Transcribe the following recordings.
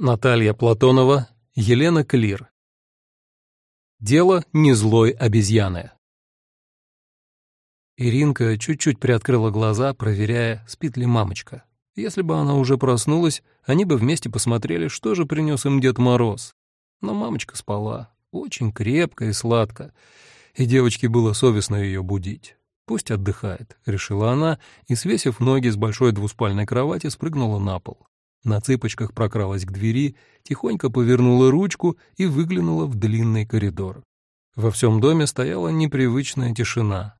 Наталья Платонова, Елена Клир. Дело не злой обезьяны. Иринка чуть-чуть приоткрыла глаза, проверяя, спит ли мамочка. Если бы она уже проснулась, они бы вместе посмотрели, что же принес им Дед Мороз. Но мамочка спала, очень крепко и сладко, и девочке было совестно ее будить. «Пусть отдыхает», — решила она, и, свесив ноги с большой двуспальной кровати, спрыгнула на пол. На цыпочках прокралась к двери, тихонько повернула ручку и выглянула в длинный коридор. Во всем доме стояла непривычная тишина.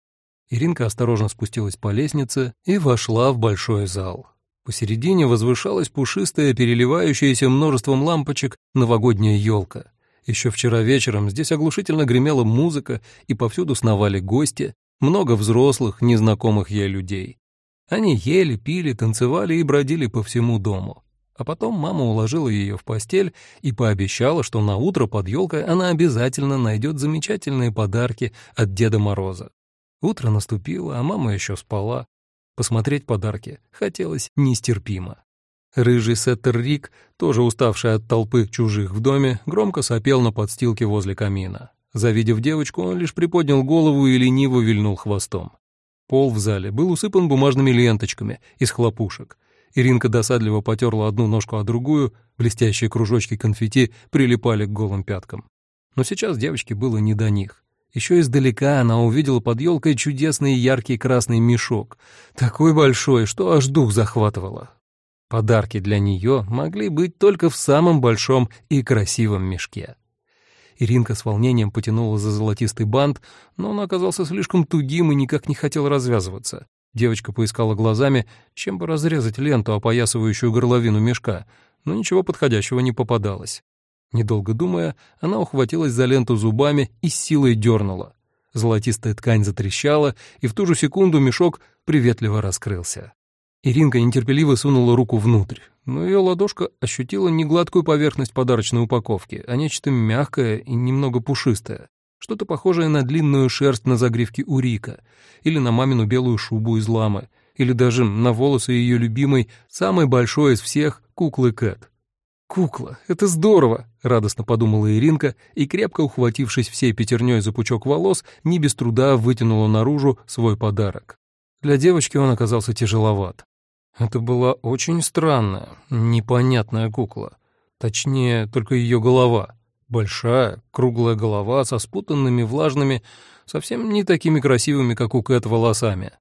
Иринка осторожно спустилась по лестнице и вошла в большой зал. Посередине возвышалась пушистая, переливающаяся множеством лампочек новогодняя елка. Еще вчера вечером здесь оглушительно гремела музыка, и повсюду сновали гости, много взрослых, незнакомых ей людей. Они ели, пили, танцевали и бродили по всему дому. А потом мама уложила ее в постель и пообещала, что на утро под елкой она обязательно найдет замечательные подарки от Деда Мороза. Утро наступило, а мама еще спала. Посмотреть подарки хотелось нестерпимо. Рыжий сеттер Рик, тоже уставший от толпы чужих в доме, громко сопел на подстилке возле камина. Завидев девочку, он лишь приподнял голову и лениво вильнул хвостом. Пол в зале был усыпан бумажными ленточками из хлопушек — Иринка досадливо потерла одну ножку о другую, блестящие кружочки конфетти прилипали к голым пяткам. Но сейчас девочке было не до них. Еще издалека она увидела под елкой чудесный яркий красный мешок, такой большой, что аж дух захватывало. Подарки для нее могли быть только в самом большом и красивом мешке. Иринка с волнением потянула за золотистый бант, но он оказался слишком тугим и никак не хотел развязываться. Девочка поискала глазами, чем бы разрезать ленту, опоясывающую горловину мешка, но ничего подходящего не попадалось. Недолго думая, она ухватилась за ленту зубами и силой дернула. Золотистая ткань затрещала, и в ту же секунду мешок приветливо раскрылся. Иринка нетерпеливо сунула руку внутрь, но ее ладошка ощутила не гладкую поверхность подарочной упаковки, а нечто мягкое и немного пушистое. Что-то похожее на длинную шерсть на загривке у Рика, или на мамину белую шубу из ламы, или даже на волосы ее любимой, самой большой из всех, куклы Кэт. «Кукла, это здорово!» — радостно подумала Иринка и, крепко ухватившись всей пятерней за пучок волос, не без труда вытянула наружу свой подарок. Для девочки он оказался тяжеловат. Это была очень странная, непонятная кукла. Точнее, только ее голова — Большая, круглая голова со спутанными влажными, совсем не такими красивыми, как у Кэт, волосами.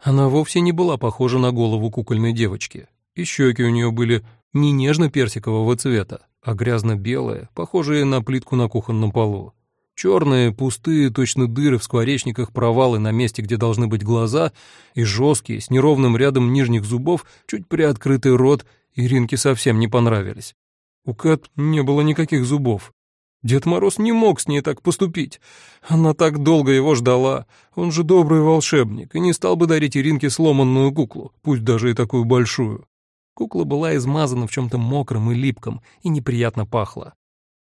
Она вовсе не была похожа на голову кукольной девочки. И щеки у нее были не нежно-персикового цвета, а грязно-белые, похожие на плитку на кухонном полу. Черные, пустые, точно дыры в скворечниках, провалы на месте, где должны быть глаза, и жесткие, с неровным рядом нижних зубов, чуть приоткрытый рот, Иринке совсем не понравились. У Кэт не было никаких зубов, Дед Мороз не мог с ней так поступить. Она так долго его ждала. Он же добрый волшебник и не стал бы дарить Иринке сломанную куклу, пусть даже и такую большую. Кукла была измазана в чем-то мокром и липком и неприятно пахла.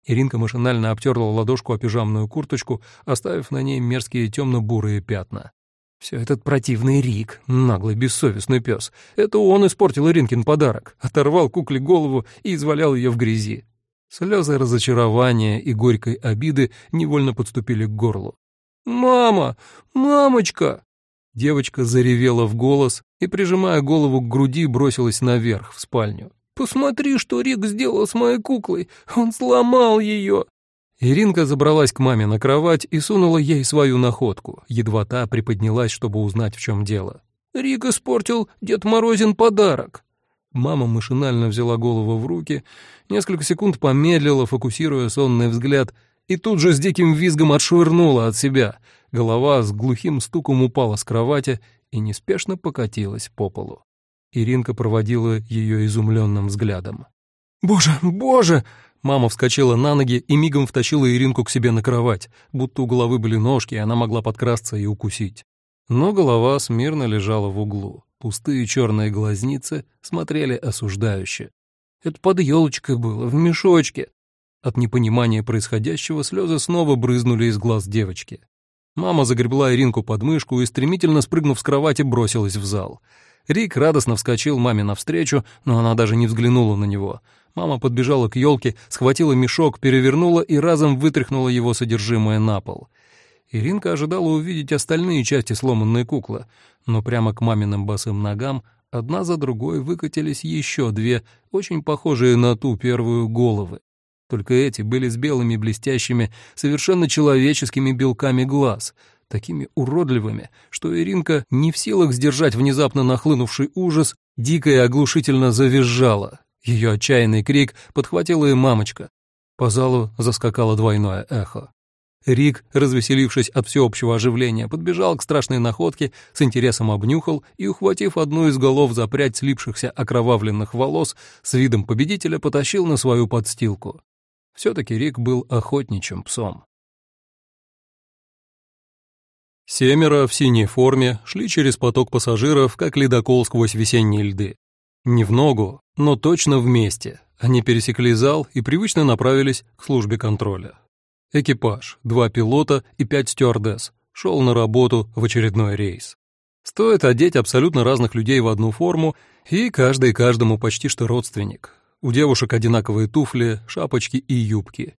Иринка машинально обтерла ладошку о пижамную курточку, оставив на ней мерзкие темно-бурые пятна. Все этот противный Рик, наглый бессовестный пес. Это он испортил Иринкин подарок, оторвал кукле голову и извалял ее в грязи. Слезы разочарования и горькой обиды невольно подступили к горлу. «Мама! Мамочка!» Девочка заревела в голос и, прижимая голову к груди, бросилась наверх, в спальню. «Посмотри, что Рик сделал с моей куклой! Он сломал ее!» Иринка забралась к маме на кровать и сунула ей свою находку, едва та приподнялась, чтобы узнать, в чем дело. «Рик испортил Дед Морозин подарок!» Мама машинально взяла голову в руки, несколько секунд помедлила, фокусируя сонный взгляд, и тут же с диким визгом отшвырнула от себя. Голова с глухим стуком упала с кровати и неспешно покатилась по полу. Иринка проводила ее изумленным взглядом. «Боже, боже!» Мама вскочила на ноги и мигом втащила Иринку к себе на кровать, будто у головы были ножки, и она могла подкрасться и укусить. Но голова смирно лежала в углу. Пустые черные глазницы смотрели осуждающе. Это под елочкой было, в мешочке. От непонимания происходящего слезы снова брызнули из глаз девочки. Мама загребла Иринку под мышку и, стремительно спрыгнув с кровати, бросилась в зал. Рик радостно вскочил маме навстречу, но она даже не взглянула на него. Мама подбежала к елке, схватила мешок, перевернула и разом вытряхнула его содержимое на пол. Иринка ожидала увидеть остальные части сломанной куклы, но прямо к маминым босым ногам одна за другой выкатились еще две, очень похожие на ту первую головы. Только эти были с белыми блестящими, совершенно человеческими белками глаз, такими уродливыми, что Иринка, не в силах сдержать внезапно нахлынувший ужас, дико и оглушительно завизжала. Ее отчаянный крик подхватила и мамочка. По залу заскакало двойное эхо. Рик, развеселившись от всеобщего оживления, подбежал к страшной находке, с интересом обнюхал и, ухватив одну из голов за прядь слипшихся окровавленных волос, с видом победителя потащил на свою подстилку. Все-таки Рик был охотничьим псом. Семеро в синей форме шли через поток пассажиров, как ледокол сквозь весенние льды. Не в ногу, но точно вместе. Они пересекли зал и привычно направились к службе контроля. Экипаж, два пилота и пять стюардесс, шел на работу в очередной рейс. Стоит одеть абсолютно разных людей в одну форму, и каждый каждому почти что родственник. У девушек одинаковые туфли, шапочки и юбки.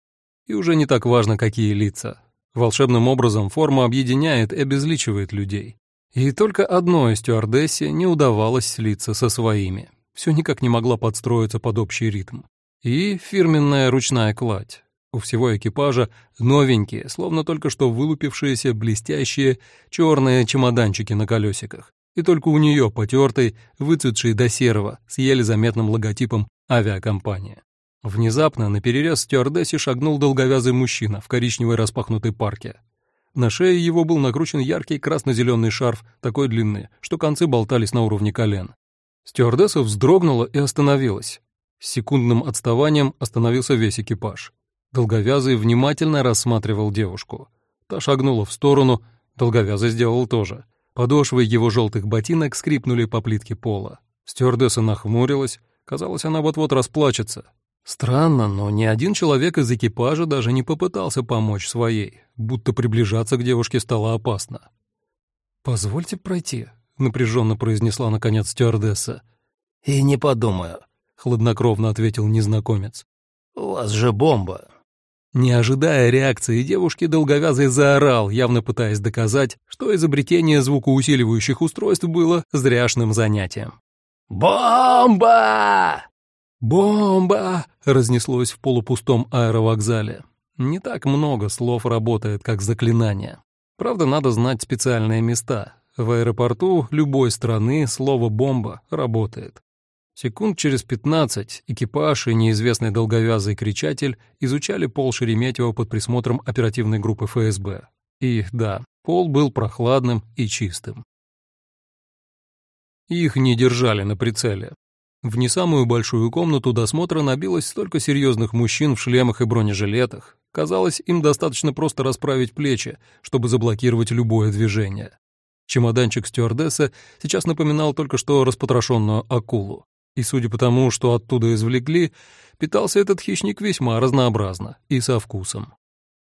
И уже не так важно, какие лица. Волшебным образом форма объединяет и обезличивает людей. И только одной стюардессе не удавалось слиться со своими. Все никак не могла подстроиться под общий ритм. И фирменная ручная кладь. У всего экипажа новенькие, словно только что вылупившиеся блестящие черные чемоданчики на колесиках. И только у нее потертый, выцветший до серого, с еле заметным логотипом авиакомпания. Внезапно на перерез стюардессе шагнул долговязый мужчина в коричневой распахнутой парке. На шее его был накручен яркий красно-зеленый шарф такой длины, что концы болтались на уровне колен. Стюардесса вздрогнула и остановилась. С секундным отставанием остановился весь экипаж. Долговязый внимательно рассматривал девушку. Та шагнула в сторону, Долговязый сделал тоже. Подошвы его желтых ботинок скрипнули по плитке пола. Стюардесса нахмурилась, казалось, она вот-вот расплачется. Странно, но ни один человек из экипажа даже не попытался помочь своей, будто приближаться к девушке стало опасно. «Позвольте пройти», — напряженно произнесла наконец стюардесса. «И не подумаю», — хладнокровно ответил незнакомец. «У вас же бомба». Не ожидая реакции девушки, долговязый заорал, явно пытаясь доказать, что изобретение звукоусиливающих устройств было зряшным занятием. «Бомба!» «Бомба!» — разнеслось в полупустом аэровокзале. Не так много слов работает, как заклинание. Правда, надо знать специальные места. В аэропорту любой страны слово «бомба» работает. Секунд через пятнадцать экипаж и неизвестный долговязый кричатель изучали пол Шереметьево под присмотром оперативной группы ФСБ. И да, пол был прохладным и чистым. Их не держали на прицеле. В не самую большую комнату досмотра набилось столько серьезных мужчин в шлемах и бронежилетах. Казалось, им достаточно просто расправить плечи, чтобы заблокировать любое движение. Чемоданчик стюардессы сейчас напоминал только что распотрошенную акулу. И судя по тому, что оттуда извлекли, питался этот хищник весьма разнообразно и со вкусом.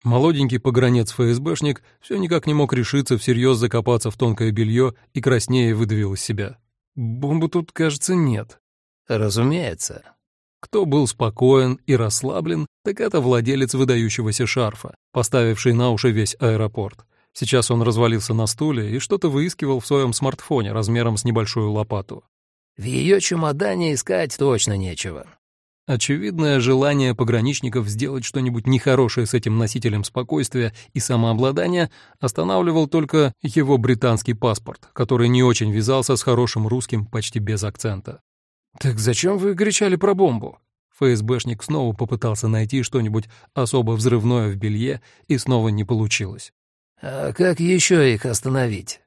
Молоденький погранец-ФСБшник все никак не мог решиться всерьез закопаться в тонкое белье и краснее выдавил из себя. «Бомбы тут, кажется, нет». «Разумеется». Кто был спокоен и расслаблен, так это владелец выдающегося шарфа, поставивший на уши весь аэропорт. Сейчас он развалился на стуле и что-то выискивал в своем смартфоне размером с небольшую лопату. В ее чемодане искать точно нечего. Очевидное желание пограничников сделать что-нибудь нехорошее с этим носителем спокойствия и самообладания останавливал только его британский паспорт, который не очень вязался с хорошим русским почти без акцента. «Так зачем вы кричали про бомбу?» ФСБшник снова попытался найти что-нибудь особо взрывное в белье, и снова не получилось. «А как еще их остановить?»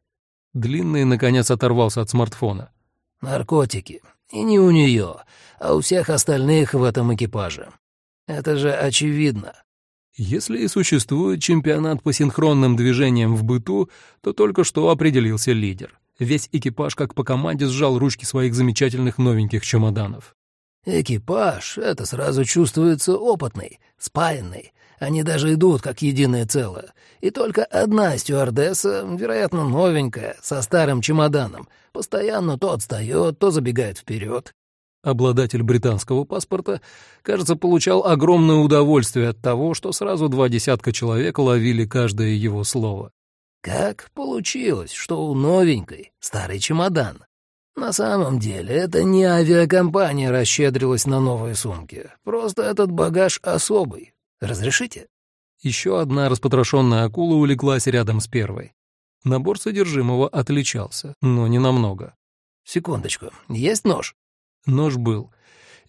Длинный, наконец, оторвался от смартфона. Наркотики. И не у нее, а у всех остальных в этом экипаже. Это же очевидно. Если и существует чемпионат по синхронным движениям в быту, то только что определился лидер. Весь экипаж как по команде сжал ручки своих замечательных новеньких чемоданов. Экипаж — это сразу чувствуется опытный, спаянный, они даже идут как единое целое. И только одна стюардесса, вероятно, новенькая, со старым чемоданом, постоянно то отстает, то забегает вперед. обладатель британского паспорта, кажется, получал огромное удовольствие от того, что сразу два десятка человек ловили каждое его слово. «Как получилось, что у новенькой старый чемодан?» На самом деле, это не авиакомпания расщедрилась на новые сумки. Просто этот багаж особый. Разрешите? Еще одна распотрошенная акула улеглась рядом с первой. Набор содержимого отличался, но не намного. Секундочку, есть нож? Нож был.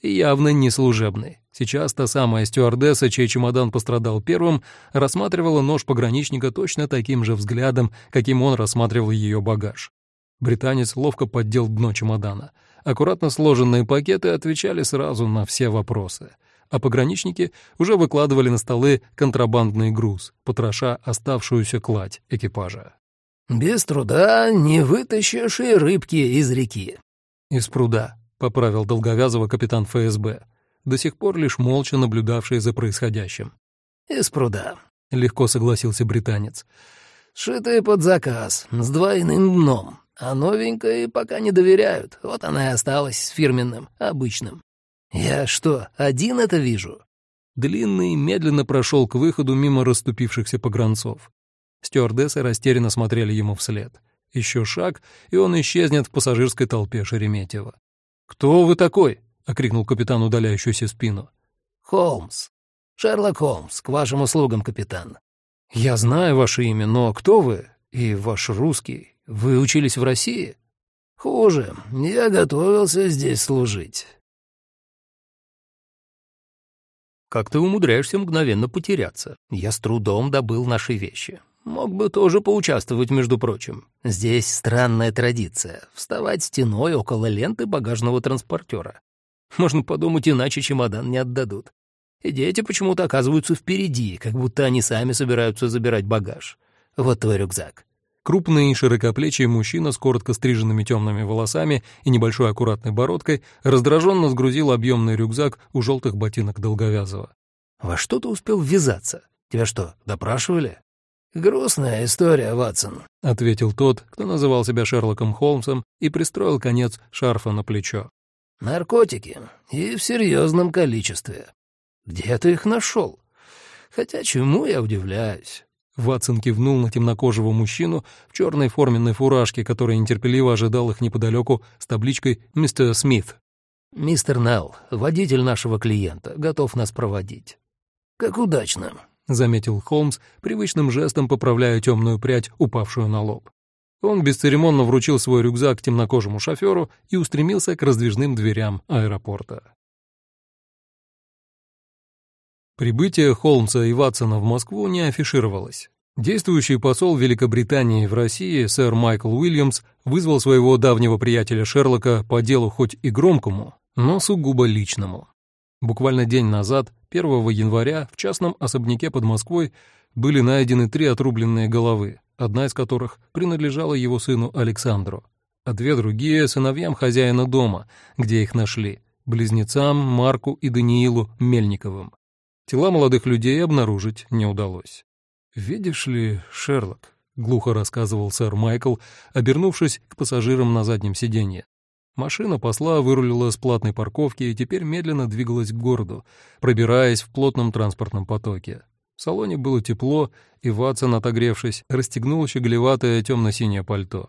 И явно не служебный. Сейчас та самая стюардесса, чей чемодан пострадал первым, рассматривала нож пограничника точно таким же взглядом, каким он рассматривал ее багаж. Британец ловко поддел дно чемодана. Аккуратно сложенные пакеты отвечали сразу на все вопросы. А пограничники уже выкладывали на столы контрабандный груз, потроша оставшуюся кладь экипажа. «Без труда не вытащишь и рыбки из реки». «Из пруда», — поправил долговязого капитан ФСБ, до сих пор лишь молча наблюдавший за происходящим. «Из пруда», — легко согласился британец. «Шитые под заказ, с двойным дном. А новенькой пока не доверяют, вот она и осталась с фирменным, обычным. Я что, один это вижу?» Длинный медленно прошел к выходу мимо расступившихся погранцов. Стюардессы растерянно смотрели ему вслед. Еще шаг, и он исчезнет в пассажирской толпе Шереметьева. «Кто вы такой?» — окрикнул капитан удаляющуюся спину. «Холмс. Шерлок Холмс, к вашим услугам, капитан». «Я знаю ваше имя, но кто вы? И ваш русский? Вы учились в России? Хуже. Я готовился здесь служить. Как ты умудряешься мгновенно потеряться? Я с трудом добыл наши вещи. Мог бы тоже поучаствовать, между прочим. Здесь странная традиция — вставать стеной около ленты багажного транспортера. Можно подумать, иначе чемодан не отдадут. И дети почему-то оказываются впереди, как будто они сами собираются забирать багаж. Вот твой рюкзак. Крупный широкоплечий мужчина с коротко стриженными темными волосами и небольшой аккуратной бородкой раздраженно сгрузил объемный рюкзак у желтых ботинок Долговязова. «Во что ты успел ввязаться? Тебя что, допрашивали?» «Грустная история, Ватсон», — ответил тот, кто называл себя Шерлоком Холмсом и пристроил конец шарфа на плечо. «Наркотики. И в серьезном количестве. Где ты их нашел? Хотя чему я удивляюсь? Ватсон кивнул на темнокожего мужчину в черной форменной фуражке, который нетерпеливо ожидал их неподалеку с табличкой «Мистер Смит». «Мистер Нелл, водитель нашего клиента, готов нас проводить». «Как удачно», — заметил Холмс, привычным жестом поправляя темную прядь, упавшую на лоб. Он бесцеремонно вручил свой рюкзак темнокожему шоферу и устремился к раздвижным дверям аэропорта. Прибытие Холмса и Ватсона в Москву не афишировалось. Действующий посол Великобритании в России, сэр Майкл Уильямс, вызвал своего давнего приятеля Шерлока по делу хоть и громкому, но сугубо личному. Буквально день назад, 1 января, в частном особняке под Москвой были найдены три отрубленные головы, одна из которых принадлежала его сыну Александру, а две другие — сыновьям хозяина дома, где их нашли, близнецам Марку и Даниилу Мельниковым. Тела молодых людей обнаружить не удалось. «Видишь ли, Шерлок», — глухо рассказывал сэр Майкл, обернувшись к пассажирам на заднем сиденье. Машина посла вырулила с платной парковки и теперь медленно двигалась к городу, пробираясь в плотном транспортном потоке. В салоне было тепло, и Ватсон, отогревшись, расстегнул щеголеватое темно-синее пальто.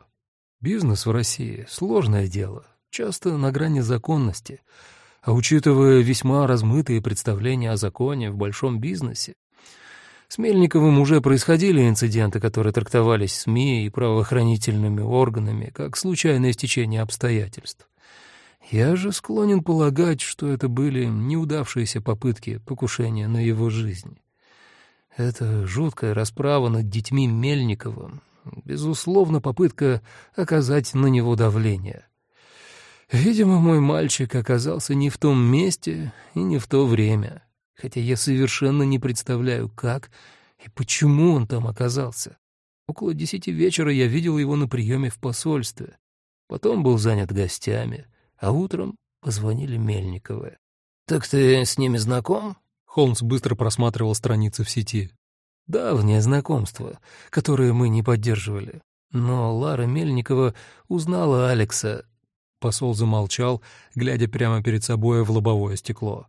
Бизнес в России — сложное дело, часто на грани законности — а учитывая весьма размытые представления о законе в большом бизнесе, с Мельниковым уже происходили инциденты, которые трактовались СМИ и правоохранительными органами как случайное стечение обстоятельств. Я же склонен полагать, что это были неудавшиеся попытки покушения на его жизнь. Это жуткая расправа над детьми Мельниковым, безусловно, попытка оказать на него давление. Видимо, мой мальчик оказался не в том месте и не в то время, хотя я совершенно не представляю, как и почему он там оказался. Около десяти вечера я видел его на приеме в посольстве. Потом был занят гостями, а утром позвонили Мельниковы. «Так ты с ними знаком?» Холмс быстро просматривал страницы в сети. «Давнее знакомство, которое мы не поддерживали. Но Лара Мельникова узнала Алекса Посол замолчал, глядя прямо перед собой в лобовое стекло.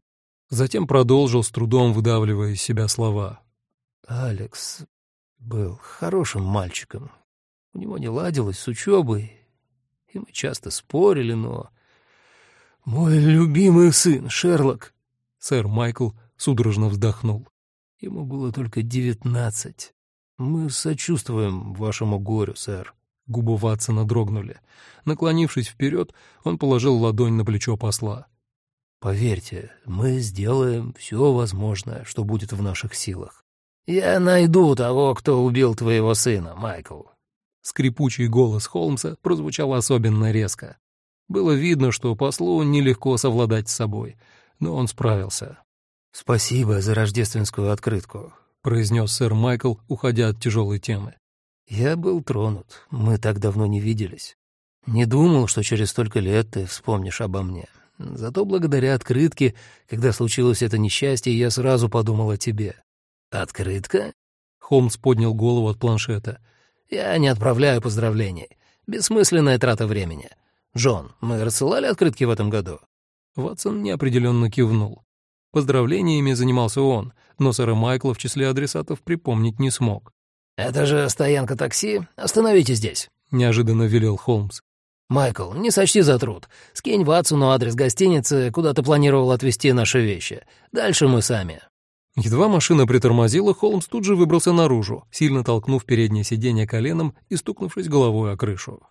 Затем продолжил, с трудом выдавливая из себя слова. «Алекс был хорошим мальчиком. У него не ладилось с учебой, и мы часто спорили, но... Мой любимый сын, Шерлок...» Сэр Майкл судорожно вздохнул. «Ему было только девятнадцать. Мы сочувствуем вашему горю, сэр». Губы Ватсона дрогнули. Наклонившись вперед, он положил ладонь на плечо посла. «Поверьте, мы сделаем все возможное, что будет в наших силах. Я найду того, кто убил твоего сына, Майкл». Скрипучий голос Холмса прозвучал особенно резко. Было видно, что послу нелегко совладать с собой, но он справился. «Спасибо за рождественскую открытку», — произнес сэр Майкл, уходя от тяжелой темы. «Я был тронут. Мы так давно не виделись. Не думал, что через столько лет ты вспомнишь обо мне. Зато благодаря открытке, когда случилось это несчастье, я сразу подумал о тебе». «Открытка?» Холмс поднял голову от планшета. «Я не отправляю поздравлений. Бессмысленная трата времени. Джон, мы рассылали открытки в этом году?» Ватсон неопределенно кивнул. Поздравлениями занимался он, но сэра Майкла в числе адресатов припомнить не смог. «Это же стоянка такси. Остановите здесь», — неожиданно велел Холмс. «Майкл, не сочти за труд. Скинь Ватсону адрес гостиницы, куда ты планировал отвезти наши вещи. Дальше мы сами». Едва машина притормозила, Холмс тут же выбрался наружу, сильно толкнув переднее сиденье коленом и стукнувшись головой о крышу.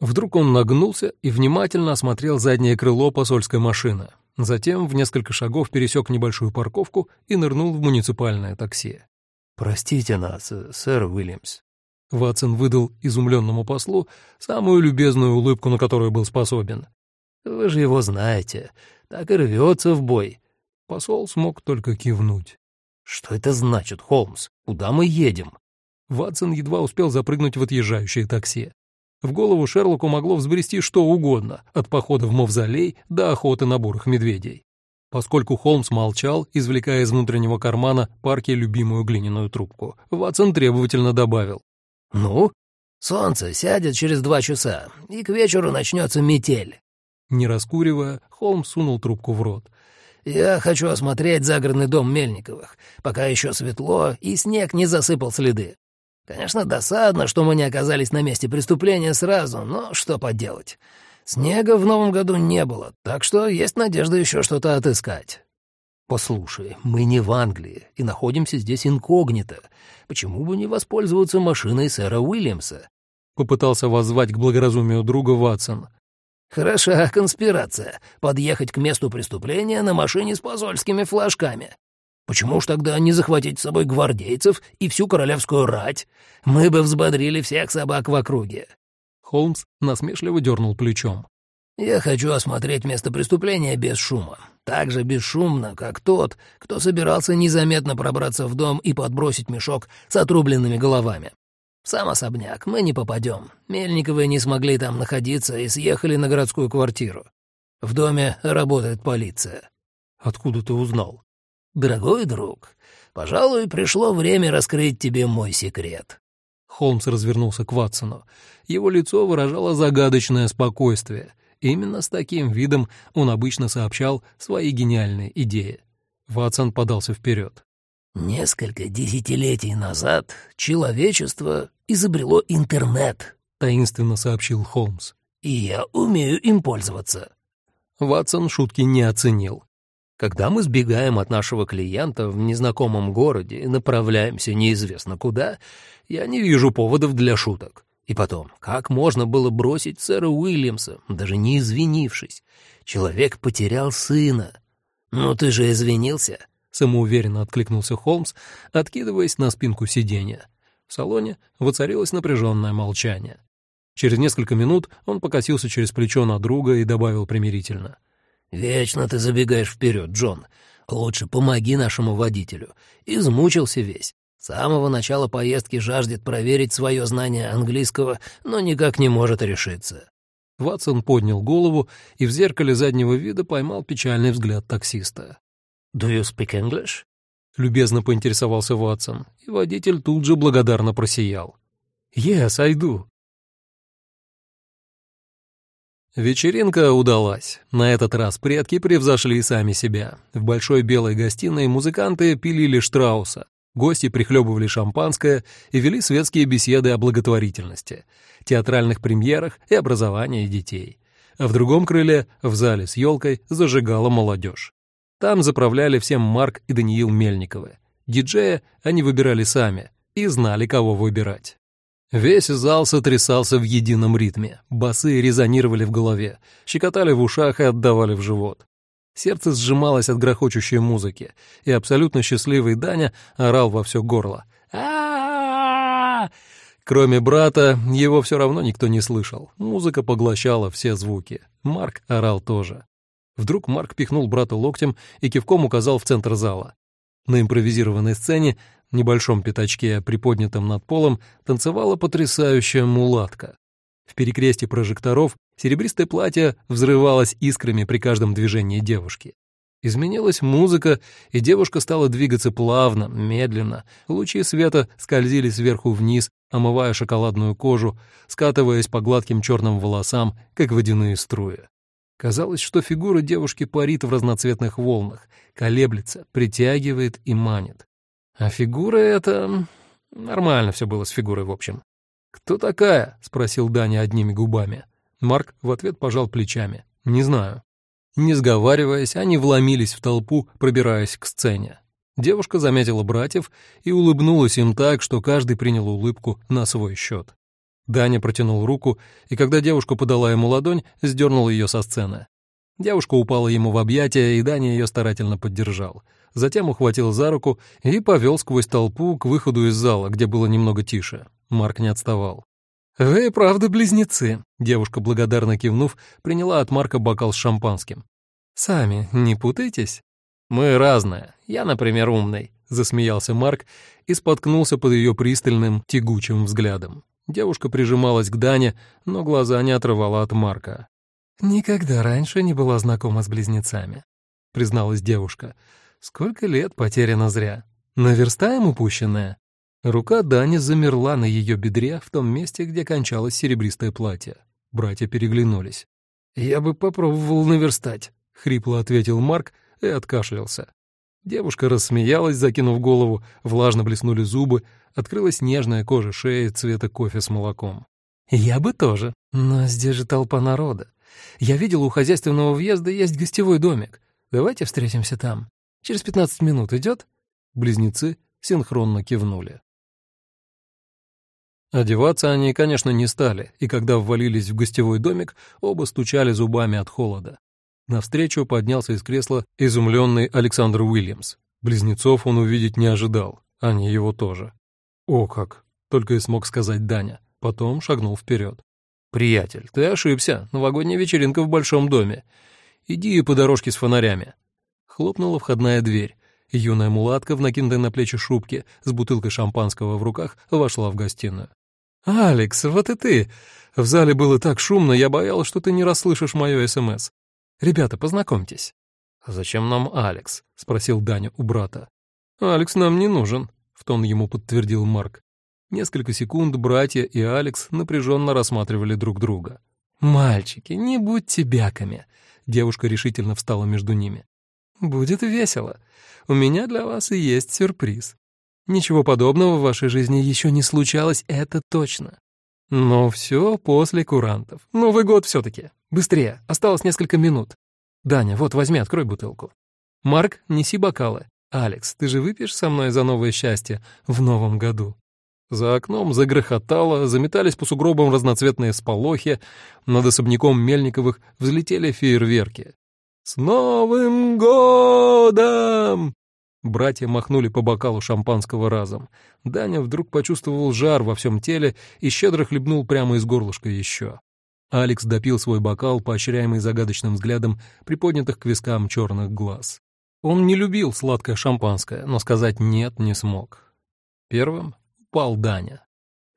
Вдруг он нагнулся и внимательно осмотрел заднее крыло посольской машины. Затем в несколько шагов пересек небольшую парковку и нырнул в муниципальное такси. «Простите нас, сэр Уильямс». Ватсон выдал изумленному послу самую любезную улыбку, на которую был способен. «Вы же его знаете, так и рвется в бой». Посол смог только кивнуть. «Что это значит, Холмс? Куда мы едем?» Ватсон едва успел запрыгнуть в отъезжающее такси. В голову Шерлоку могло взбрести что угодно, от похода в мавзолей до охоты на бурых медведей. Поскольку Холмс молчал, извлекая из внутреннего кармана парки любимую глиняную трубку, Ватсон требовательно добавил. «Ну, солнце сядет через два часа, и к вечеру начнется метель». Не раскуривая, Холмс сунул трубку в рот. «Я хочу осмотреть загородный дом Мельниковых, пока еще светло, и снег не засыпал следы. Конечно, досадно, что мы не оказались на месте преступления сразу, но что поделать. Снега в новом году не было, так что есть надежда еще что-то отыскать. Послушай, мы не в Англии и находимся здесь инкогнито. Почему бы не воспользоваться машиной сэра Уильямса? Попытался воззвать к благоразумию друга Ватсон. Хороша конспирация — подъехать к месту преступления на машине с посольскими флажками. Почему ж тогда не захватить с собой гвардейцев и всю королевскую рать? Мы бы взбодрили всех собак в округе. Холмс насмешливо дернул плечом. «Я хочу осмотреть место преступления без шума. Так же бесшумно, как тот, кто собирался незаметно пробраться в дом и подбросить мешок с отрубленными головами. В сам особняк мы не попадем. Мельниковы не смогли там находиться и съехали на городскую квартиру. В доме работает полиция». «Откуда ты узнал?» «Дорогой друг, пожалуй, пришло время раскрыть тебе мой секрет». Холмс развернулся к Ватсону. Его лицо выражало загадочное спокойствие. Именно с таким видом он обычно сообщал свои гениальные идеи. Ватсон подался вперед. «Несколько десятилетий назад человечество изобрело интернет», — таинственно сообщил Холмс. «И я умею им пользоваться». Ватсон шутки не оценил. Когда мы сбегаем от нашего клиента в незнакомом городе и направляемся неизвестно куда, я не вижу поводов для шуток. И потом, как можно было бросить сэра Уильямса, даже не извинившись? Человек потерял сына. «Ну ты же извинился?» — самоуверенно откликнулся Холмс, откидываясь на спинку сиденья. В салоне воцарилось напряженное молчание. Через несколько минут он покосился через плечо на друга и добавил примирительно — «Вечно ты забегаешь вперед, Джон. Лучше помоги нашему водителю. Измучился весь. С самого начала поездки жаждет проверить свое знание английского, но никак не может решиться». Ватсон поднял голову и в зеркале заднего вида поймал печальный взгляд таксиста. «Do you speak English?» — любезно поинтересовался Ватсон, и водитель тут же благодарно просиял. «Yes, I do», Вечеринка удалась. На этот раз предки превзошли сами себя. В большой белой гостиной музыканты пилили Штрауса, гости прихлебывали шампанское и вели светские беседы о благотворительности, театральных премьерах и образовании детей. А в другом крыле, в зале с елкой, зажигала молодежь. Там заправляли всем Марк и Даниил Мельниковы. Диджея они выбирали сами и знали, кого выбирать. Весь зал сотрясался в едином ритме, басы резонировали в голове, щекотали в ушах и отдавали в живот. Сердце сжималось от грохочущей музыки, и абсолютно счастливый Даня орал во все горло. а Кроме брата, его все равно никто не слышал. Музыка поглощала все звуки. Марк орал тоже. Вдруг Марк пихнул брата локтем и кивком указал в центр зала. На импровизированной сцене небольшом пятачке, приподнятом над полом, танцевала потрясающая мулатка. В перекресте прожекторов серебристое платье взрывалось искрами при каждом движении девушки. Изменилась музыка, и девушка стала двигаться плавно, медленно. Лучи света скользили сверху вниз, омывая шоколадную кожу, скатываясь по гладким черным волосам, как водяные струи. Казалось, что фигура девушки парит в разноцветных волнах, колеблется, притягивает и манит. А фигура эта... Нормально все было с фигурой, в общем. «Кто такая?» — спросил Даня одними губами. Марк в ответ пожал плечами. «Не знаю». Не сговариваясь, они вломились в толпу, пробираясь к сцене. Девушка заметила братьев и улыбнулась им так, что каждый принял улыбку на свой счет. Даня протянул руку, и когда девушка подала ему ладонь, сдернул ее со сцены. Девушка упала ему в объятия, и Даня ее старательно поддержал — затем ухватил за руку и повел сквозь толпу к выходу из зала, где было немного тише. Марк не отставал. «Вы правда близнецы», — девушка, благодарно кивнув, приняла от Марка бокал с шампанским. «Сами не путайтесь?» «Мы разные. Я, например, умный», — засмеялся Марк и споткнулся под ее пристальным, тягучим взглядом. Девушка прижималась к Дане, но глаза не отрывала от Марка. «Никогда раньше не была знакома с близнецами», — призналась девушка. Сколько лет потеряно зря. Наверстаем упущенное. Рука Дани замерла на ее бедре в том месте, где кончалось серебристое платье. Братья переглянулись. «Я бы попробовал наверстать», — хрипло ответил Марк и откашлялся. Девушка рассмеялась, закинув голову, влажно блеснули зубы, открылась нежная кожа шеи цвета кофе с молоком. «Я бы тоже, но здесь же толпа народа. Я видел, у хозяйственного въезда есть гостевой домик. Давайте встретимся там». Через пятнадцать минут идет?» Близнецы синхронно кивнули. Одеваться они, конечно, не стали, и когда ввалились в гостевой домик, оба стучали зубами от холода. Навстречу поднялся из кресла изумленный Александр Уильямс. Близнецов он увидеть не ожидал, они его тоже. «О как!» — только и смог сказать Даня. Потом шагнул вперед. «Приятель, ты ошибся. Новогодняя вечеринка в большом доме. Иди по дорожке с фонарями. Хлопнула входная дверь. Юная мулатка в накинутой на плечи шубке с бутылкой шампанского в руках вошла в гостиную. «Алекс, вот и ты! В зале было так шумно, я боялась, что ты не расслышишь мое СМС. Ребята, познакомьтесь». «Зачем нам Алекс?» — спросил Даня у брата. «Алекс нам не нужен», — в тон ему подтвердил Марк. Несколько секунд братья и Алекс напряженно рассматривали друг друга. «Мальчики, не будьте бяками!» Девушка решительно встала между ними. Будет весело. У меня для вас и есть сюрприз. Ничего подобного в вашей жизни еще не случалось, это точно. Но все после курантов. Новый год все-таки. Быстрее, осталось несколько минут. Даня, вот возьми, открой бутылку. Марк, неси бокалы. Алекс, ты же выпьешь со мной за новое счастье в новом году? За окном загрохотало, заметались по сугробам разноцветные сполохи, над особняком Мельниковых взлетели фейерверки. «С Новым годом!» Братья махнули по бокалу шампанского разом. Даня вдруг почувствовал жар во всем теле и щедро хлебнул прямо из горлышка еще. Алекс допил свой бокал, поощряемый загадочным взглядом приподнятых к вискам черных глаз. Он не любил сладкое шампанское, но сказать «нет» не смог. Первым упал Даня.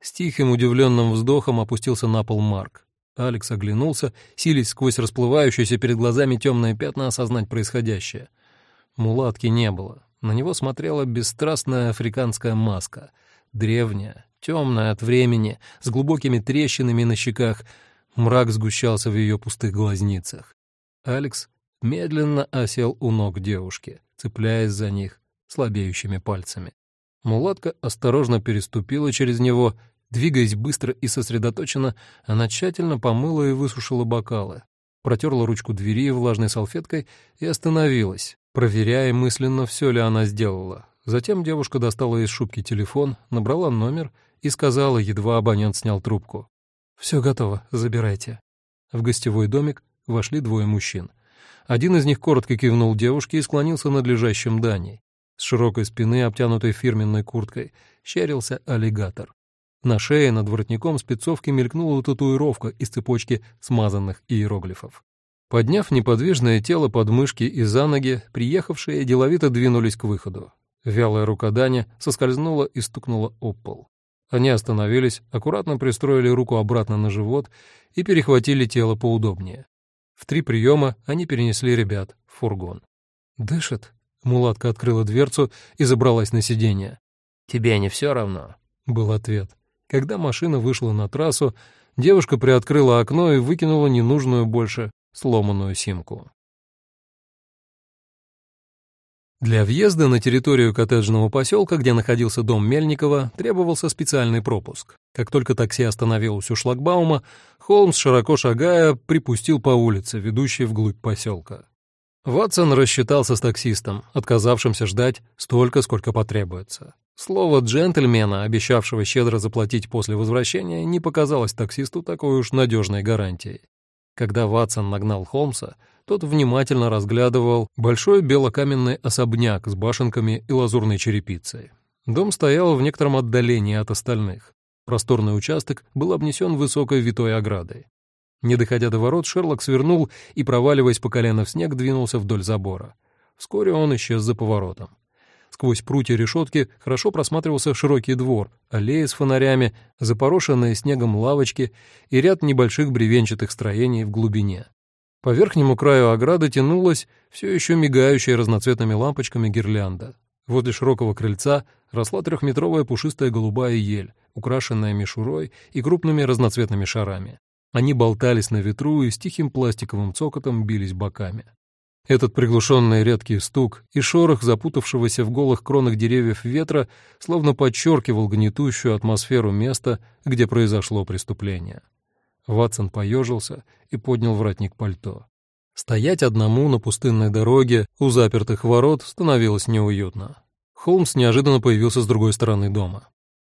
С тихим удивленным вздохом опустился на пол Марк. Алекс оглянулся, силясь сквозь расплывающиеся перед глазами темные пятна осознать происходящее. Мулатки не было. На него смотрела бесстрастная африканская маска, древняя, темная от времени, с глубокими трещинами на щеках. Мрак сгущался в ее пустых глазницах. Алекс медленно осел у ног девушки, цепляясь за них слабеющими пальцами. Мулатка осторожно переступила через него, двигаясь быстро и сосредоточенно, она тщательно помыла и высушила бокалы, протерла ручку двери влажной салфеткой и остановилась, проверяя мысленно, все ли она сделала. Затем девушка достала из шубки телефон, набрала номер и сказала, едва абонент снял трубку. «Все готово, забирайте». В гостевой домик вошли двое мужчин. Один из них коротко кивнул девушке и склонился над лежащим Даней. С широкой спины, обтянутой фирменной курткой, щерился аллигатор. На шее над воротником спецовки мелькнула татуировка из цепочки смазанных иероглифов. Подняв неподвижное тело под мышки и за ноги, приехавшие деловито двинулись к выходу. Вялая рука Дани соскользнула и стукнула об пол. Они остановились, аккуратно пристроили руку обратно на живот и перехватили тело поудобнее. В три приема они перенесли ребят в фургон. «Дышит?» — мулатка открыла дверцу и забралась на сиденье. «Тебе не все равно?» — был ответ. Когда машина вышла на трассу, девушка приоткрыла окно и выкинула ненужную больше сломанную симку. Для въезда на территорию коттеджного поселка, где находился дом Мельникова, требовался специальный пропуск. Как только такси остановилось у шлагбаума, Холмс, широко шагая, припустил по улице, ведущей вглубь поселка. Ватсон рассчитался с таксистом, отказавшимся ждать столько, сколько потребуется. Слово джентльмена, обещавшего щедро заплатить после возвращения, не показалось таксисту такой уж надежной гарантией. Когда Ватсон нагнал Холмса, тот внимательно разглядывал большой белокаменный особняк с башенками и лазурной черепицей. Дом стоял в некотором отдалении от остальных. Просторный участок был обнесен высокой витой оградой. Не доходя до ворот, Шерлок свернул и, проваливаясь по колено в снег, двинулся вдоль забора. Вскоре он исчез за поворотом. Сквозь прутья решетки хорошо просматривался широкий двор, аллеи с фонарями, запорошенные снегом лавочки и ряд небольших бревенчатых строений в глубине. По верхнему краю ограды тянулась все еще мигающая разноцветными лампочками гирлянда. Возле широкого крыльца росла трехметровая пушистая голубая ель, украшенная мишурой и крупными разноцветными шарами. Они болтались на ветру и с тихим пластиковым цокотом бились боками. Этот приглушенный редкий стук и шорох запутавшегося в голых кронах деревьев ветра словно подчеркивал гнетущую атмосферу места, где произошло преступление. Ватсон поежился и поднял воротник пальто. Стоять одному на пустынной дороге у запертых ворот становилось неуютно. Холмс неожиданно появился с другой стороны дома.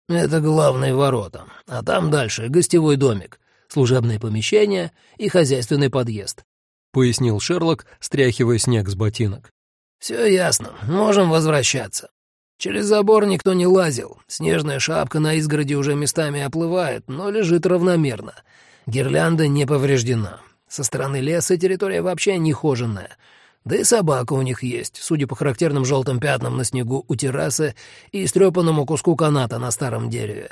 «Это главные ворота, а там дальше гостевой домик, служебное помещение и хозяйственный подъезд. — пояснил Шерлок, стряхивая снег с ботинок. «Все ясно. Можем возвращаться. Через забор никто не лазил. Снежная шапка на изгороди уже местами оплывает, но лежит равномерно. Гирлянда не повреждена. Со стороны леса территория вообще нехоженная. Да и собака у них есть, судя по характерным желтым пятнам на снегу у террасы и истрепанному куску каната на старом дереве.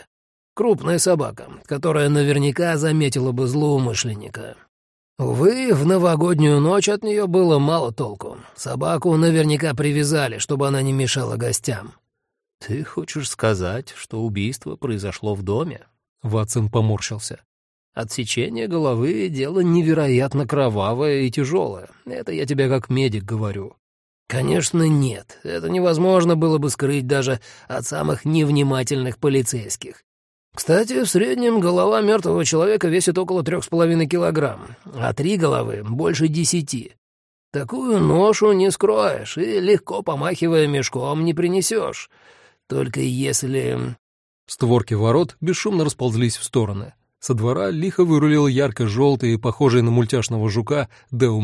Крупная собака, которая наверняка заметила бы злоумышленника. Увы, в новогоднюю ночь от нее было мало толку. Собаку наверняка привязали, чтобы она не мешала гостям. «Ты хочешь сказать, что убийство произошло в доме?» Ватсон поморщился. «Отсечение головы — дело невероятно кровавое и тяжелое. Это я тебе как медик говорю». «Конечно, нет. Это невозможно было бы скрыть даже от самых невнимательных полицейских. Кстати, в среднем голова мертвого человека весит около трех с половиной килограмм, а три головы — больше десяти. Такую ношу не скроешь и, легко помахивая мешком, не принесешь. Только если... Створки ворот бесшумно расползлись в стороны. Со двора лихо вырулил ярко-желтый, похожий на мультяшного жука, Део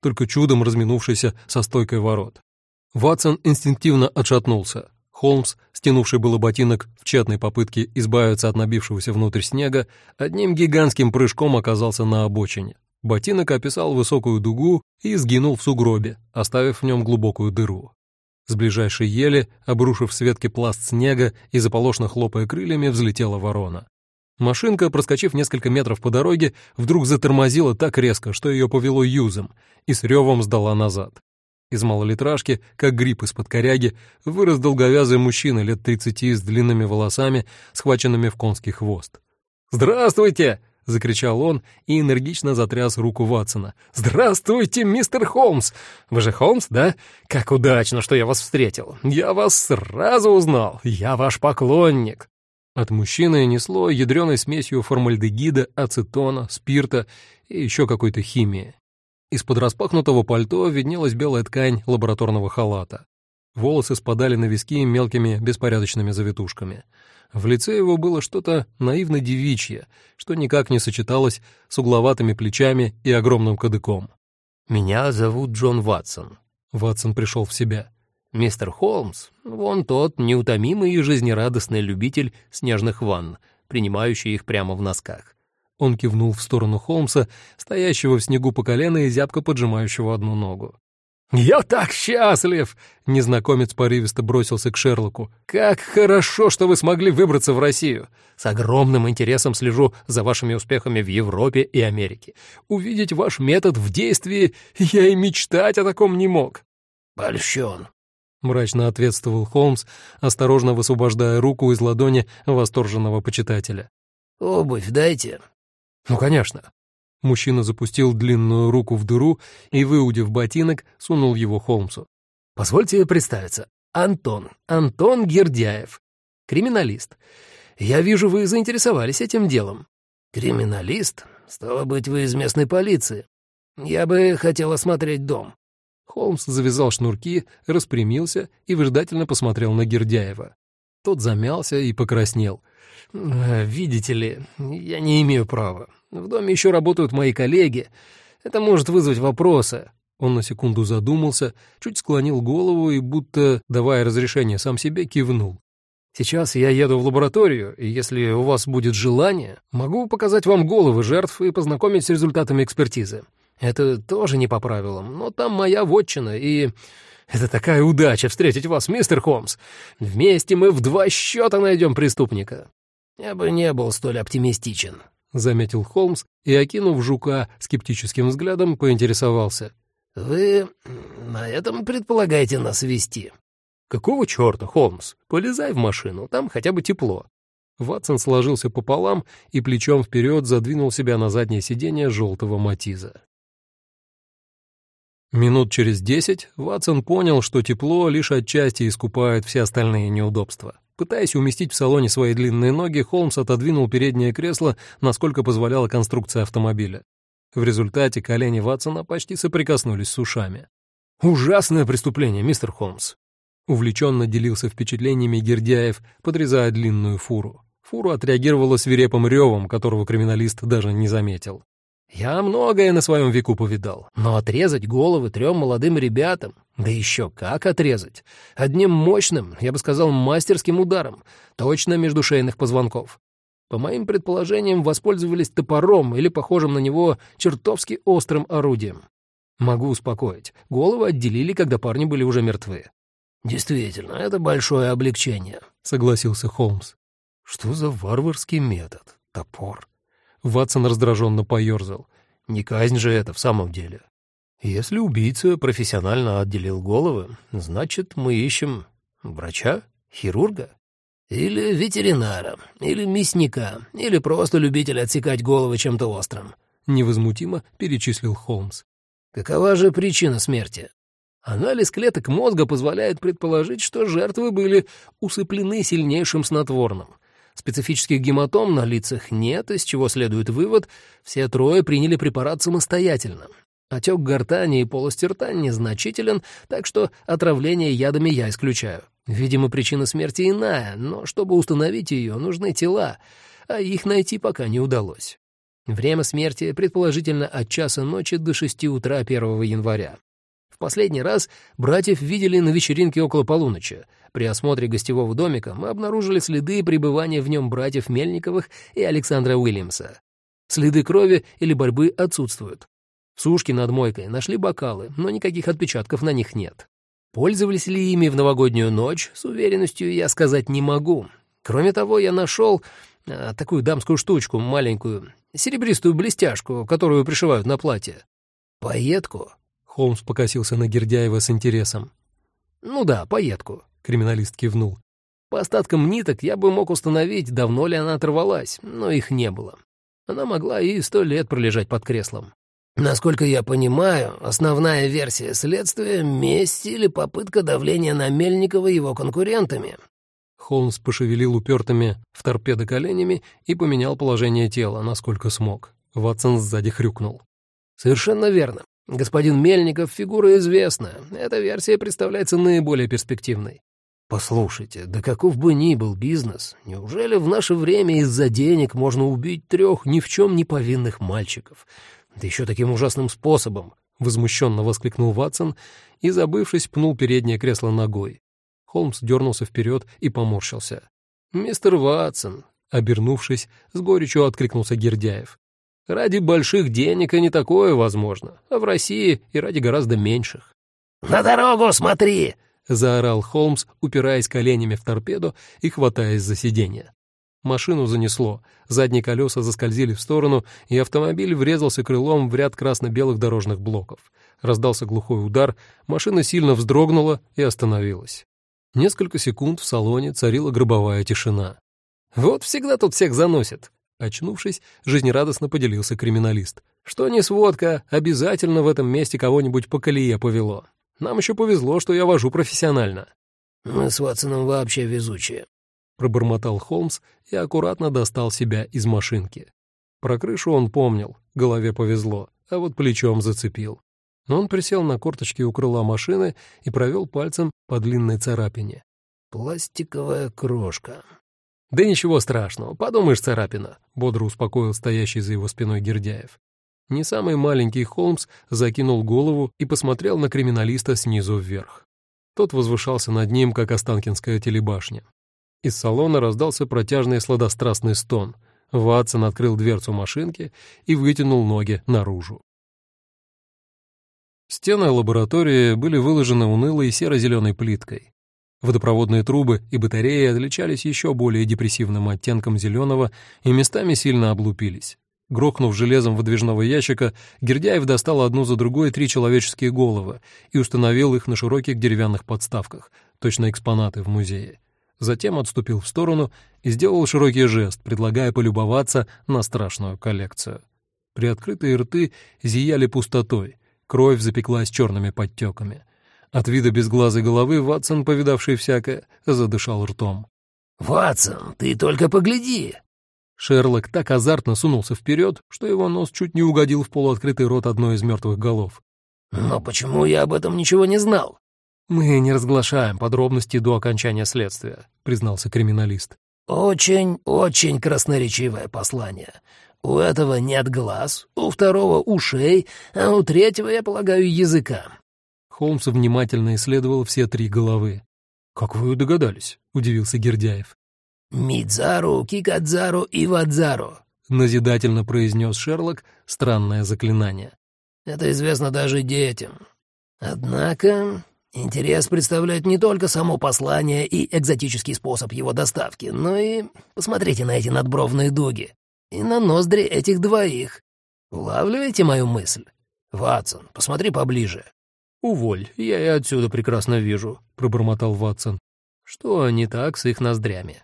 только чудом разминувшийся со стойкой ворот. Ватсон инстинктивно отшатнулся. Холмс, стянувший было ботинок в тщетной попытке избавиться от набившегося внутрь снега, одним гигантским прыжком оказался на обочине. Ботинок описал высокую дугу и сгинул в сугробе, оставив в нем глубокую дыру. С ближайшей ели, обрушив с ветки пласт снега и заполошно хлопая крыльями, взлетела ворона. Машинка, проскочив несколько метров по дороге, вдруг затормозила так резко, что ее повело юзом, и с ревом сдала назад. Из малолитражки, как гриб из-под коряги, вырос долговязый мужчина лет тридцати с длинными волосами, схваченными в конский хвост. «Здравствуйте!» — закричал он и энергично затряс руку Ватсона. «Здравствуйте, мистер Холмс! Вы же Холмс, да? Как удачно, что я вас встретил! Я вас сразу узнал! Я ваш поклонник!» От мужчины несло ядреной смесью формальдегида, ацетона, спирта и еще какой-то химии. Из-под распахнутого пальто виднелась белая ткань лабораторного халата. Волосы спадали на виски мелкими беспорядочными завитушками. В лице его было что-то наивно-девичье, что никак не сочеталось с угловатыми плечами и огромным кадыком. «Меня зовут Джон Ватсон». Ватсон пришел в себя. «Мистер Холмс, вон тот неутомимый и жизнерадостный любитель снежных ванн, принимающий их прямо в носках». Он кивнул в сторону Холмса, стоящего в снегу по колено и зябко поджимающего одну ногу. «Я так счастлив!» — незнакомец порывисто бросился к Шерлоку. «Как хорошо, что вы смогли выбраться в Россию! С огромным интересом слежу за вашими успехами в Европе и Америке. Увидеть ваш метод в действии я и мечтать о таком не мог!» «Польщен!» — мрачно ответствовал Холмс, осторожно высвобождая руку из ладони восторженного почитателя. «Обувь дайте». «Ну, конечно». Мужчина запустил длинную руку в дыру и, выудив ботинок, сунул его Холмсу. «Позвольте представиться. Антон. Антон Гердяев. Криминалист. Я вижу, вы заинтересовались этим делом». «Криминалист? Стало быть, вы из местной полиции. Я бы хотел осмотреть дом». Холмс завязал шнурки, распрямился и выжидательно посмотрел на Гердяева. Тот замялся и покраснел. «Видите ли, я не имею права. В доме еще работают мои коллеги. Это может вызвать вопросы». Он на секунду задумался, чуть склонил голову и, будто давая разрешение сам себе, кивнул. «Сейчас я еду в лабораторию, и если у вас будет желание, могу показать вам головы жертв и познакомить с результатами экспертизы. Это тоже не по правилам, но там моя вотчина, и это такая удача встретить вас, мистер Холмс. Вместе мы в два счета найдем преступника». «Я бы не был столь оптимистичен», — заметил Холмс и, окинув жука скептическим взглядом, поинтересовался. «Вы на этом предполагаете нас вести?» «Какого черта, Холмс? Полезай в машину, там хотя бы тепло». Ватсон сложился пополам и плечом вперед задвинул себя на заднее сиденье желтого матиза. Минут через десять Ватсон понял, что тепло лишь отчасти искупает все остальные неудобства. Пытаясь уместить в салоне свои длинные ноги, Холмс отодвинул переднее кресло, насколько позволяла конструкция автомобиля. В результате колени Ватсона почти соприкоснулись с ушами. «Ужасное преступление, мистер Холмс!» Увлеченно делился впечатлениями Гердяев, подрезая длинную фуру. Фуру отреагировала свирепым ревом, которого криминалист даже не заметил. Я многое на своем веку повидал, но отрезать головы трем молодым ребятам, да еще как отрезать, одним мощным, я бы сказал, мастерским ударом, точно между шейных позвонков. По моим предположениям, воспользовались топором или похожим на него чертовски острым орудием. Могу успокоить, головы отделили, когда парни были уже мертвы. «Действительно, это большое облегчение», — согласился Холмс. «Что за варварский метод? Топор?» Ватсон раздраженно поерзал. Не казнь же это в самом деле. Если убийца профессионально отделил головы, значит, мы ищем врача, хирурга. Или ветеринара, или мясника, или просто любителя отсекать головы чем-то острым. Невозмутимо перечислил Холмс. Какова же причина смерти? Анализ клеток мозга позволяет предположить, что жертвы были усыплены сильнейшим снотворным. Специфических гематом на лицах нет, из чего следует вывод, все трое приняли препарат самостоятельно. Отек гортани и полости рта незначителен, так что отравление ядами я исключаю. Видимо, причина смерти иная, но чтобы установить ее, нужны тела, а их найти пока не удалось. Время смерти предположительно от часа ночи до шести утра 1 января. Последний раз братьев видели на вечеринке около полуночи — при осмотре гостевого домика мы обнаружили следы пребывания в нем братьев Мельниковых и Александра Уильямса. Следы крови или борьбы отсутствуют. В сушке над мойкой нашли бокалы, но никаких отпечатков на них нет. Пользовались ли ими в новогоднюю ночь, с уверенностью я сказать не могу. Кроме того, я нашел а, такую дамскую штучку, маленькую, серебристую блестяшку, которую пришивают на платье. «Поетку?» — Холмс покосился на Гердяева с интересом. «Ну да, поетку. — криминалист кивнул. «По остаткам ниток я бы мог установить, давно ли она оторвалась, но их не было. Она могла и сто лет пролежать под креслом. Насколько я понимаю, основная версия следствия — месть или попытка давления на Мельникова его конкурентами. Холмс пошевелил упертыми в торпедо коленями и поменял положение тела, насколько смог. Ватсон сзади хрюкнул. «Совершенно верно. Господин Мельников — фигура известная. Эта версия представляется наиболее перспективной. Послушайте, да каков бы ни был бизнес, неужели в наше время из-за денег можно убить трех ни в чем не повинных мальчиков? Да еще таким ужасным способом!» — возмущенно воскликнул Ватсон и, забывшись, пнул переднее кресло ногой. Холмс дернулся вперед и поморщился. «Мистер Ватсон!» — обернувшись, с горечью откликнулся Гердяев. «Ради больших денег и не такое возможно, а в России и ради гораздо меньших». «На дорогу смотри!» — заорал Холмс, упираясь коленями в торпеду и хватаясь за сиденье. Машину занесло, задние колеса заскользили в сторону, и автомобиль врезался крылом в ряд красно-белых дорожных блоков. Раздался глухой удар, машина сильно вздрогнула и остановилась. Несколько секунд в салоне царила гробовая тишина. «Вот всегда тут всех заносит!» Очнувшись, жизнерадостно поделился криминалист. «Что не сводка, обязательно в этом месте кого-нибудь по колее повело. Нам еще повезло, что я вожу профессионально». «Мы с Ватсоном вообще везучие», — пробормотал Холмс и аккуратно достал себя из машинки. Про крышу он помнил, голове повезло, а вот плечом зацепил. Но он присел на корточки у крыла машины и провел пальцем по длинной царапине. «Пластиковая крошка». «Да ничего страшного, подумаешь, царапина», — бодро успокоил стоящий за его спиной Гердяев. Не самый маленький Холмс закинул голову и посмотрел на криминалиста снизу вверх. Тот возвышался над ним, как Останкинская телебашня. Из салона раздался протяжный сладострастный стон. Ватсон открыл дверцу машинки и вытянул ноги наружу. Стены лаборатории были выложены унылой серо-зеленой плиткой. Водопроводные трубы и батареи отличались еще более депрессивным оттенком зеленого и местами сильно облупились. Грохнув железом выдвижного ящика, Гердяев достал одну за другой три человеческие головы и установил их на широких деревянных подставках, точно экспонаты в музее. Затем отступил в сторону и сделал широкий жест, предлагая полюбоваться на страшную коллекцию. Приоткрытые рты зияли пустотой, кровь запеклась черными подтеками. От вида безглазой головы Ватсон, повидавший всякое, задышал ртом. «Ватсон, ты только погляди!» Шерлок так азартно сунулся вперед, что его нос чуть не угодил в полуоткрытый рот одной из мертвых голов. «Но почему я об этом ничего не знал?» «Мы не разглашаем подробности до окончания следствия», — признался криминалист. «Очень, очень красноречивое послание. У этого нет глаз, у второго — ушей, а у третьего, я полагаю, языка». Холмс внимательно исследовал все три головы. «Как вы догадались?» — удивился Гердяев. «Мидзару, Кикадзару и Вадзару», — назидательно произнес Шерлок странное заклинание. «Это известно даже детям. Однако интерес представляет не только само послание и экзотический способ его доставки, но и посмотрите на эти надбровные дуги и на ноздри этих двоих. Улавливаете мою мысль? Ватсон, посмотри поближе». «Уволь, я и отсюда прекрасно вижу», — пробормотал Ватсон. «Что не так с их ноздрями?»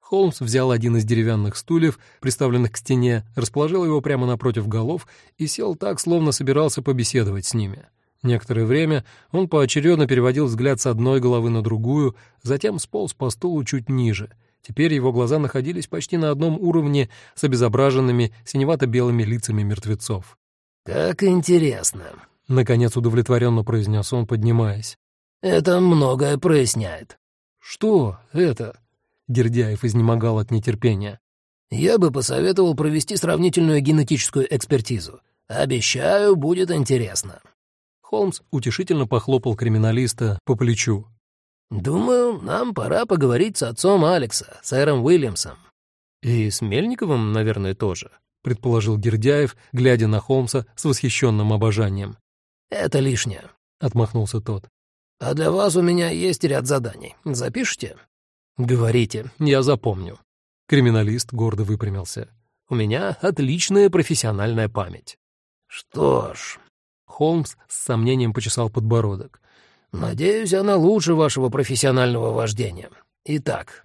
Холмс взял один из деревянных стульев, приставленных к стене, расположил его прямо напротив голов и сел так, словно собирался побеседовать с ними. Некоторое время он поочередно переводил взгляд с одной головы на другую, затем сполз по стулу чуть ниже. Теперь его глаза находились почти на одном уровне с обезображенными синевато-белыми лицами мертвецов. «Как интересно», — наконец удовлетворенно произнес он, поднимаясь. «Это многое проясняет». «Что это?» Гердяев изнемогал от нетерпения. «Я бы посоветовал провести сравнительную генетическую экспертизу. Обещаю, будет интересно». Холмс утешительно похлопал криминалиста по плечу. «Думаю, нам пора поговорить с отцом Алекса, сэром Уильямсом». «И с Мельниковым, наверное, тоже», — предположил Гердяев, глядя на Холмса с восхищенным обожанием. «Это лишнее», — отмахнулся тот. «А для вас у меня есть ряд заданий. Запишите?» «Говорите, я запомню». Криминалист гордо выпрямился. «У меня отличная профессиональная память». «Что ж...» Холмс с сомнением почесал подбородок. «Надеюсь, она лучше вашего профессионального вождения. Итак,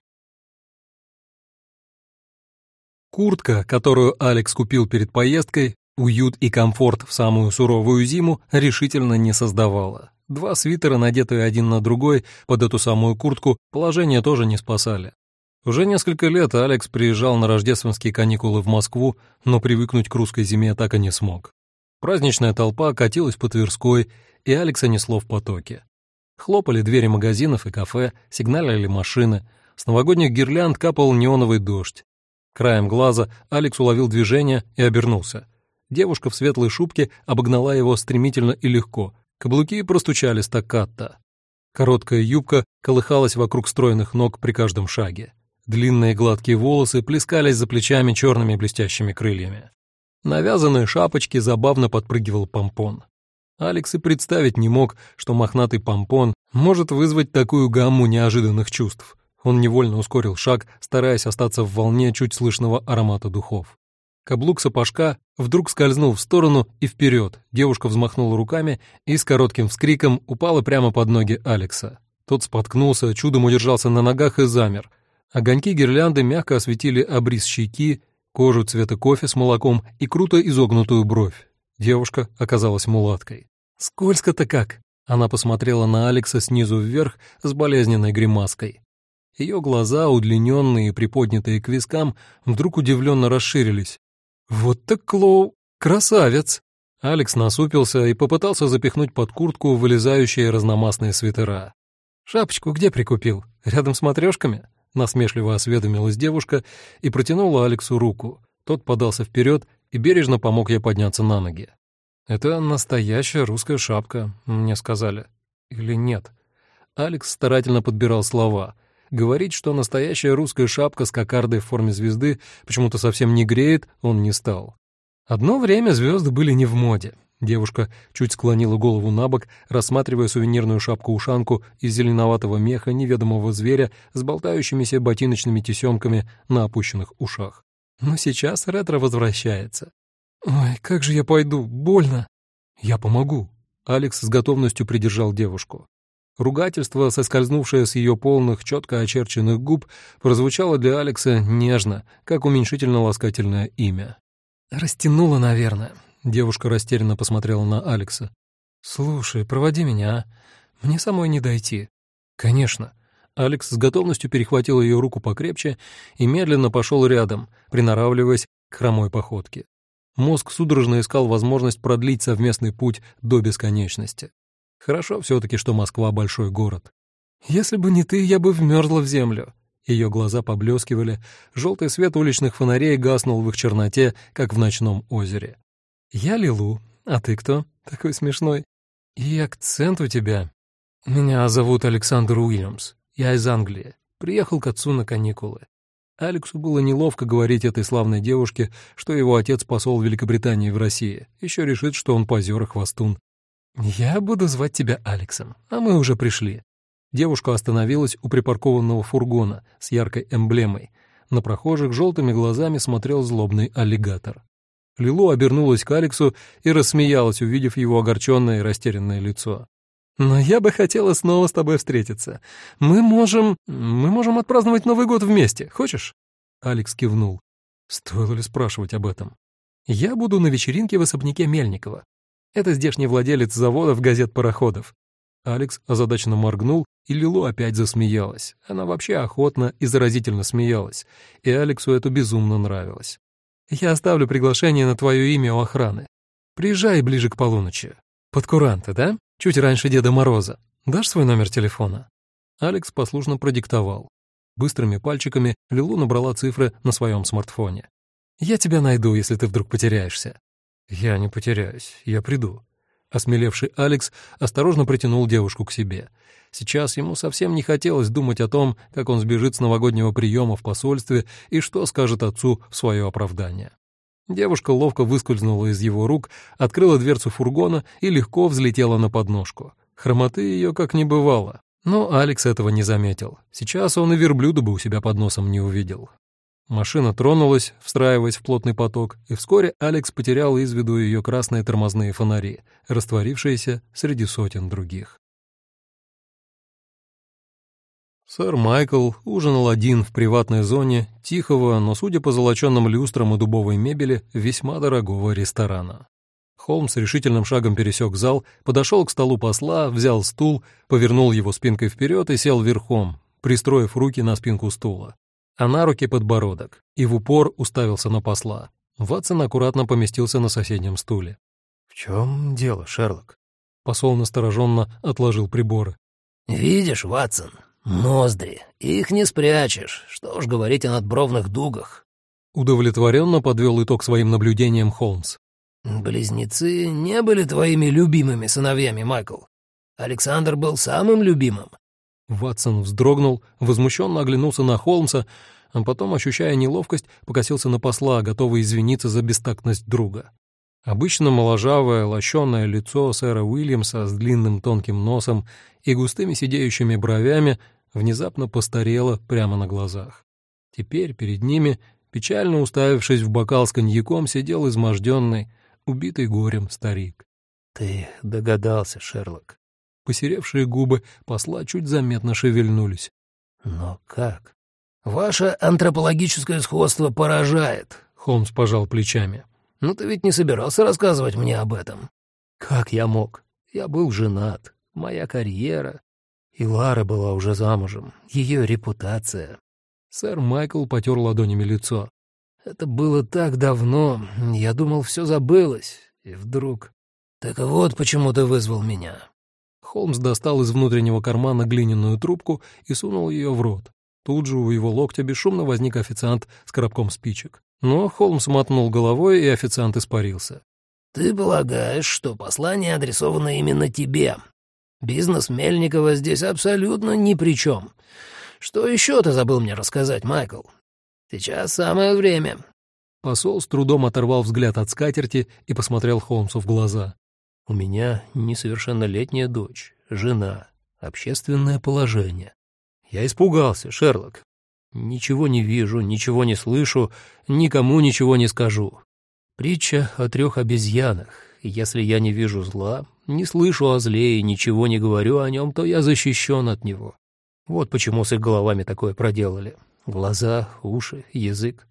Куртка, которую Алекс купил перед поездкой, уют и комфорт в самую суровую зиму решительно не создавала. Два свитера, надетые один на другой под эту самую куртку, положение тоже не спасали. Уже несколько лет Алекс приезжал на рождественские каникулы в Москву, но привыкнуть к русской зиме так и не смог. Праздничная толпа катилась по Тверской, и Алекса несло в потоке. Хлопали двери магазинов и кафе, сигналили машины, с новогодних гирлянд капал неоновый дождь. Краем глаза Алекс уловил движение и обернулся. Девушка в светлой шубке обогнала его стремительно и легко. Каблуки простучали стаккатто. Короткая юбка колыхалась вокруг стройных ног при каждом шаге. Длинные гладкие волосы плескались за плечами черными блестящими крыльями. Навязанные шапочки забавно подпрыгивал помпон. Алекс и представить не мог, что мохнатый помпон может вызвать такую гамму неожиданных чувств. Он невольно ускорил шаг, стараясь остаться в волне чуть слышного аромата духов. Каблук сапожка вдруг скользнул в сторону и вперед. Девушка взмахнула руками и с коротким вскриком упала прямо под ноги Алекса. Тот споткнулся, чудом удержался на ногах и замер. Огоньки гирлянды мягко осветили обрис щеки, кожу цвета кофе с молоком и круто изогнутую бровь. Девушка оказалась мулаткой. «Скользко-то как!» Она посмотрела на Алекса снизу вверх с болезненной гримаской. Ее глаза, удлиненные и приподнятые к вискам, вдруг удивленно расширились. «Вот так Клоу! Красавец!» Алекс насупился и попытался запихнуть под куртку вылезающие разномастные свитера. «Шапочку где прикупил? Рядом с матрешками?» Насмешливо осведомилась девушка и протянула Алексу руку. Тот подался вперед и бережно помог ей подняться на ноги. «Это настоящая русская шапка», — мне сказали. Или нет? Алекс старательно подбирал слова. Говорить, что настоящая русская шапка с кокардой в форме звезды почему-то совсем не греет, он не стал. Одно время звезды были не в моде. Девушка чуть склонила голову на бок, рассматривая сувенирную шапку-ушанку из зеленоватого меха неведомого зверя с болтающимися ботиночными тесемками на опущенных ушах. Но сейчас ретро возвращается. «Ой, как же я пойду, больно!» «Я помогу!» Алекс с готовностью придержал девушку. Ругательство, соскользнувшее с ее полных, четко очерченных губ, прозвучало для Алекса нежно, как уменьшительно-ласкательное имя. «Растянула, наверное». Девушка растерянно посмотрела на Алекса. «Слушай, проводи меня, а? Мне самой не дойти». «Конечно». Алекс с готовностью перехватил ее руку покрепче и медленно пошел рядом, приноравливаясь к хромой походке. Мозг судорожно искал возможность продлить совместный путь до бесконечности. Хорошо все-таки, что Москва — большой город. «Если бы не ты, я бы вмерзла в землю». Ее глаза поблескивали, желтый свет уличных фонарей гаснул в их черноте, как в ночном озере. «Я Лилу, а ты кто? Такой смешной. И акцент у тебя. Меня зовут Александр Уильямс. Я из Англии. Приехал к отцу на каникулы. Алексу было неловко говорить этой славной девушке, что его отец посол Великобритании в России. Еще решит, что он позер и хвостун. «Я буду звать тебя Алексом, а мы уже пришли». Девушка остановилась у припаркованного фургона с яркой эмблемой. На прохожих желтыми глазами смотрел злобный аллигатор. Лилу обернулась к Алексу и рассмеялась, увидев его огорченное и растерянное лицо. «Но я бы хотела снова с тобой встретиться. Мы можем... мы можем отпраздновать Новый год вместе. Хочешь?» Алекс кивнул. Стоило ли спрашивать об этом? «Я буду на вечеринке в особняке Мельникова. Это здешний владелец заводов газет-пароходов». Алекс озадаченно моргнул, и Лилу опять засмеялась. Она вообще охотно и заразительно смеялась, и Алексу это безумно нравилось. «Я оставлю приглашение на твое имя у охраны. Приезжай ближе к полуночи. Под куранты, да? Чуть раньше Деда Мороза. Дашь свой номер телефона?» Алекс послушно продиктовал. Быстрыми пальчиками Лилу набрала цифры на своем смартфоне. «Я тебя найду, если ты вдруг потеряешься». «Я не потеряюсь, я приду». Осмелевший Алекс осторожно притянул девушку к себе. Сейчас ему совсем не хотелось думать о том, как он сбежит с новогоднего приема в посольстве и что скажет отцу в свое оправдание. Девушка ловко выскользнула из его рук, открыла дверцу фургона и легко взлетела на подножку. Хромоты ее как не бывало. Но Алекс этого не заметил. Сейчас он и верблюда бы у себя под носом не увидел. Машина тронулась, встраиваясь в плотный поток, и вскоре Алекс потерял из виду ее красные тормозные фонари, растворившиеся среди сотен других. Сэр Майкл ужинал один в приватной зоне тихого, но, судя по золоченным люстрам и дубовой мебели, весьма дорогого ресторана. Холмс решительным шагом пересек зал, подошел к столу посла, взял стул, повернул его спинкой вперед и сел верхом, пристроив руки на спинку стула, а на руки подбородок, и в упор уставился на посла. Ватсон аккуратно поместился на соседнем стуле. «В чем дело, Шерлок?» Посол настороженно отложил приборы. «Видишь, Ватсон, ноздри, их не спрячешь, что уж говорить о надбровных дугах». Удовлетворенно подвел итог своим наблюдениям Холмс. «Близнецы не были твоими любимыми сыновьями, Майкл. Александр был самым любимым». Ватсон вздрогнул, возмущенно оглянулся на Холмса, а потом, ощущая неловкость, покосился на посла, готовый извиниться за бестактность друга. Обычно моложавое, лощеное лицо сэра Уильямса с длинным тонким носом и густыми сидеющими бровями внезапно постарело прямо на глазах. Теперь перед ними, печально уставившись в бокал с коньяком, сидел изможденный, убитый горем старик. «Ты догадался, Шерлок». Посеревшие губы посла чуть заметно шевельнулись. «Но как?» «Ваше антропологическое сходство поражает», — Холмс пожал плечами. «Но ты ведь не собирался рассказывать мне об этом?» «Как я мог? Я был женат, моя карьера. И Лара была уже замужем, ее репутация». Сэр Майкл потер ладонями лицо. «Это было так давно, я думал, все забылось, и вдруг...» «Так вот почему ты вызвал меня». Холмс достал из внутреннего кармана глиняную трубку и сунул ее в рот. Тут же у его локтя бесшумно возник официант с коробком спичек. Но Холмс мотнул головой, и официант испарился. «Ты полагаешь, что послание адресовано именно тебе. Бизнес Мельникова здесь абсолютно ни при чем. Что еще ты забыл мне рассказать, Майкл? Сейчас самое время». Посол с трудом оторвал взгляд от скатерти и посмотрел Холмсу в глаза. «У меня несовершеннолетняя дочь, жена, общественное положение. Я испугался, Шерлок. Ничего не вижу, ничего не слышу, никому ничего не скажу. Притча о трех обезьянах. Если я не вижу зла, не слышу о зле и ничего не говорю о нем, то я защищен от него. Вот почему с их головами такое проделали. Глаза, уши, язык.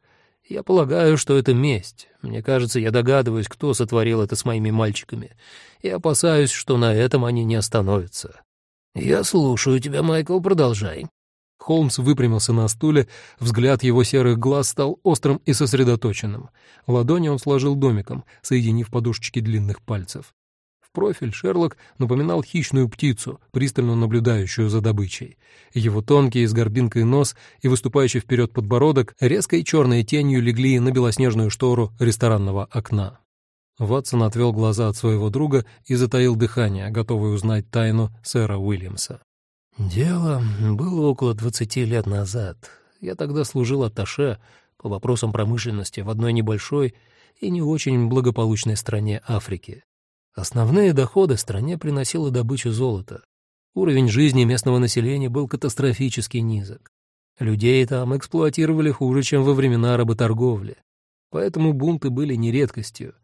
Я полагаю, что это месть. Мне кажется, я догадываюсь, кто сотворил это с моими мальчиками, и опасаюсь, что на этом они не остановятся. «Я слушаю тебя, Майкл, продолжай». Холмс выпрямился на стуле, взгляд его серых глаз стал острым и сосредоточенным. Ладони он сложил домиком, соединив подушечки длинных пальцев. Профиль Шерлок напоминал хищную птицу, пристально наблюдающую за добычей. Его тонкий с горбинкой нос и выступающий вперед подбородок резкой черной тенью легли на белоснежную штору ресторанного окна. Ватсон отвел глаза от своего друга и затаил дыхание, готовый узнать тайну сэра Уильямса. «Дело было около двадцати лет назад. Я тогда служил атташе по вопросам промышленности в одной небольшой и не очень благополучной стране Африки. Основные доходы стране приносила добыча золота. Уровень жизни местного населения был катастрофически низок. Людей там эксплуатировали хуже, чем во времена работорговли. Поэтому бунты были не редкостью.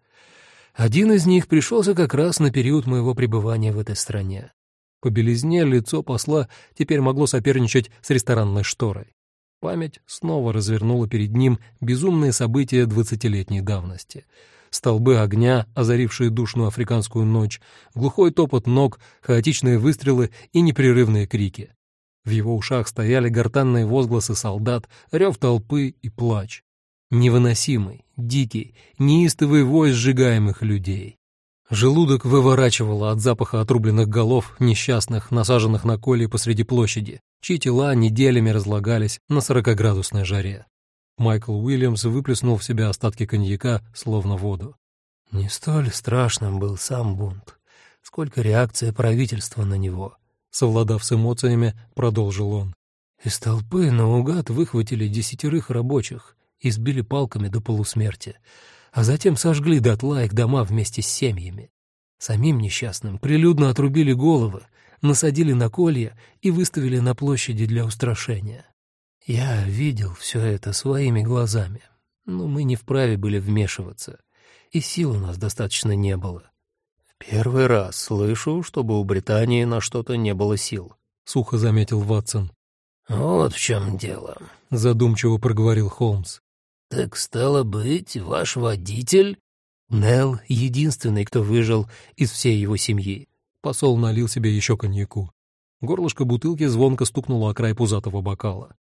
Один из них пришелся как раз на период моего пребывания в этой стране. По белизне лицо посла теперь могло соперничать с ресторанной шторой. Память снова развернула перед ним безумные события двадцатилетней давности. Столбы огня, озарившие душную африканскую ночь, глухой топот ног, хаотичные выстрелы и непрерывные крики. В его ушах стояли гортанные возгласы солдат, рев толпы и плач. Невыносимый, дикий, неистовый вой сжигаемых людей. Желудок выворачивало от запаха отрубленных голов, несчастных, насаженных на коле посреди площади, чьи тела неделями разлагались на сорокоградусной жаре. Майкл Уильямс выплеснул в себя остатки коньяка, словно воду. Не столь страшным был сам бунт, сколько реакция правительства на него. Совладав с эмоциями, продолжил он. Из толпы наугад выхватили десятерых рабочих, избили палками до полусмерти, а затем сожгли дотла их дома вместе с семьями. Самим несчастным прилюдно отрубили головы, насадили на колья и выставили на площади для устрашения. Я видел все это своими глазами, но мы не вправе были вмешиваться, и сил у нас достаточно не было. В первый раз слышу, чтобы у Британии на что-то не было сил, — сухо заметил Ватсон. «Вот в чем дело», — задумчиво проговорил Холмс. «Так стало быть, ваш водитель...» Нелл — единственный, кто выжил из всей его семьи. Посол налил себе еще коньяку. Горлышко бутылки звонко стукнуло о край пузатого бокала.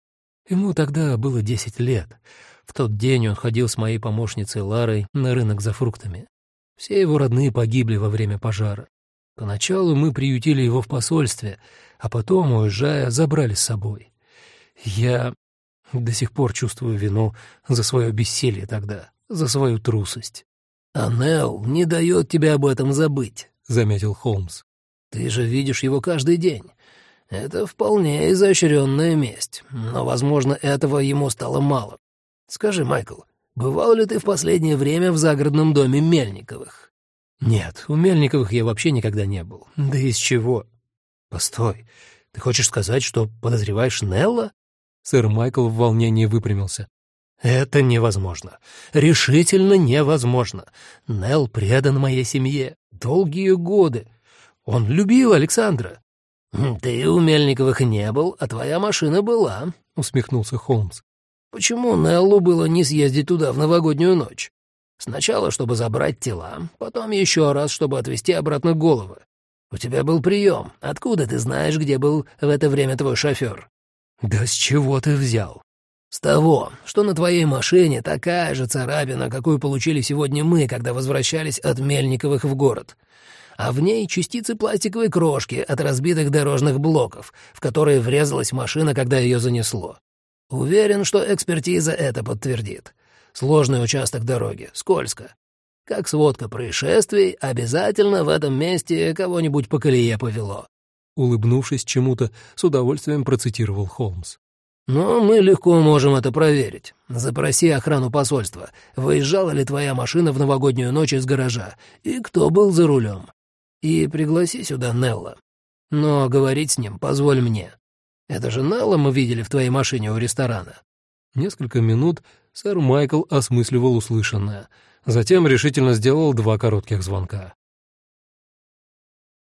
Ему тогда было десять лет. В тот день он ходил с моей помощницей Ларой на рынок за фруктами. Все его родные погибли во время пожара. Поначалу мы приютили его в посольстве, а потом, уезжая, забрали с собой. Я до сих пор чувствую вину за свое бессилие тогда, за свою трусость. «А Нелл не дает тебе об этом забыть», — заметил Холмс. «Ты же видишь его каждый день. Это вполне изощренная месть, но, возможно, этого ему стало мало. Скажи, Майкл, бывал ли ты в последнее время в загородном доме Мельниковых?» «Нет, у Мельниковых я вообще никогда не был. Да из чего?» «Постой, ты хочешь сказать, что подозреваешь Нелла?» Сэр Майкл в волнении выпрямился. «Это невозможно. Решительно невозможно. Нелл предан моей семье. Долгие годы. Он любил Александра». «Ты у Мельниковых не был, а твоя машина была», — усмехнулся Холмс. «Почему Неллу было не съездить туда в новогоднюю ночь? Сначала, чтобы забрать тела, потом еще раз, чтобы отвезти обратно головы. У тебя был прием. Откуда ты знаешь, где был в это время твой шофер?» «Да с чего ты взял?» «С того, что на твоей машине такая же царапина, какую получили сегодня мы, когда возвращались от Мельниковых в город. А в ней частицы пластиковой крошки от разбитых дорожных блоков, в которые врезалась машина, когда ее занесло. Уверен, что экспертиза это подтвердит. Сложный участок дороги, скользко. Как сводка происшествий, обязательно в этом месте кого-нибудь по колее повело улыбнувшись чему-то, с удовольствием процитировал Холмс. «Но мы легко можем это проверить. Запроси охрану посольства. Выезжала ли твоя машина в новогоднюю ночь из гаража? И кто был за рулем? И пригласи сюда Нелла. Но говорить с ним позволь мне. Это же Нелла мы видели в твоей машине у ресторана». Несколько минут сэр Майкл осмысливал услышанное, затем решительно сделал два коротких звонка.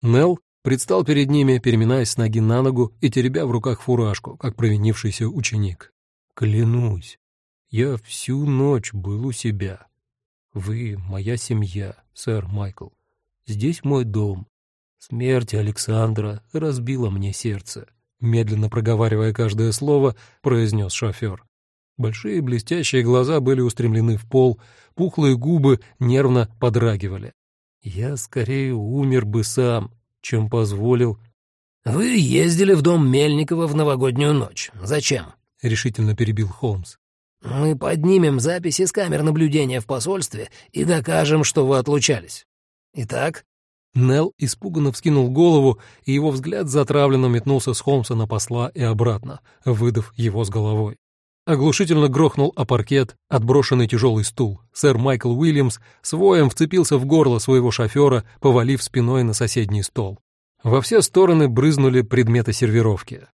Нелл предстал перед ними, переминаясь с ноги на ногу и теребя в руках фуражку, как провинившийся ученик. «Клянусь, я всю ночь был у себя. Вы — моя семья, сэр Майкл. Здесь мой дом. Смерть Александра разбила мне сердце», — медленно проговаривая каждое слово, произнес шофер. Большие блестящие глаза были устремлены в пол, пухлые губы нервно подрагивали. «Я скорее умер бы сам, чем позволил. «Вы ездили в дом Мельникова в новогоднюю ночь. Зачем?» — решительно перебил Холмс. «Мы поднимем записи с камер наблюдения в посольстве и докажем, что вы отлучались. Итак...» Нелл испуганно вскинул голову, и его взгляд затравленно метнулся с Холмса на посла и обратно, выдав его с головой. Оглушительно грохнул о паркет отброшенный тяжелый стул. Сэр Майкл Уильямс с воем вцепился в горло своего шофера, повалив спиной на соседний стол. Во все стороны брызнули предметы сервировки.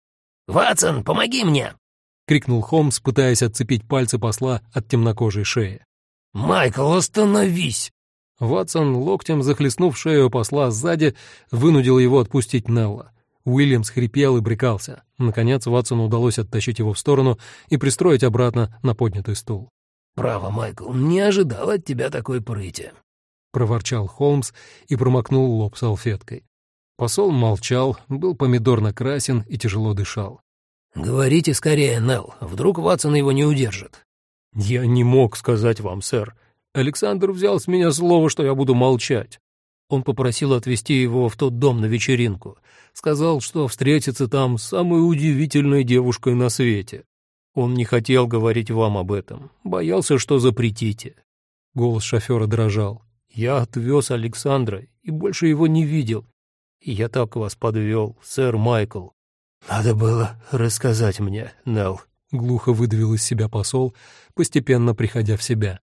«Ватсон, помоги мне!» — крикнул Холмс, пытаясь отцепить пальцы посла от темнокожей шеи. «Майкл, остановись!» Ватсон, локтем захлестнув шею посла сзади, вынудил его отпустить Нелла. Уильямс хрипел и брекался. Наконец Ватсону удалось оттащить его в сторону и пристроить обратно на поднятый стул. «Право, Майкл, не ожидал от тебя такой прыти», — проворчал Холмс и промокнул лоб салфеткой. Посол молчал, был помидорно красен и тяжело дышал. «Говорите скорее, Нелл, вдруг Ватсон его не удержит». «Я не мог сказать вам, сэр. Александр взял с меня слово, что я буду молчать. Он попросил отвезти его в тот дом на вечеринку. Сказал, что встретится там с самой удивительной девушкой на свете. Он не хотел говорить вам об этом, боялся, что запретите. Голос шофера дрожал. Я отвез Александра и больше его не видел. Я так вас подвел, сэр Майкл. Надо было рассказать мне, Нелл. Глухо выдавил из себя посол, постепенно приходя в себя.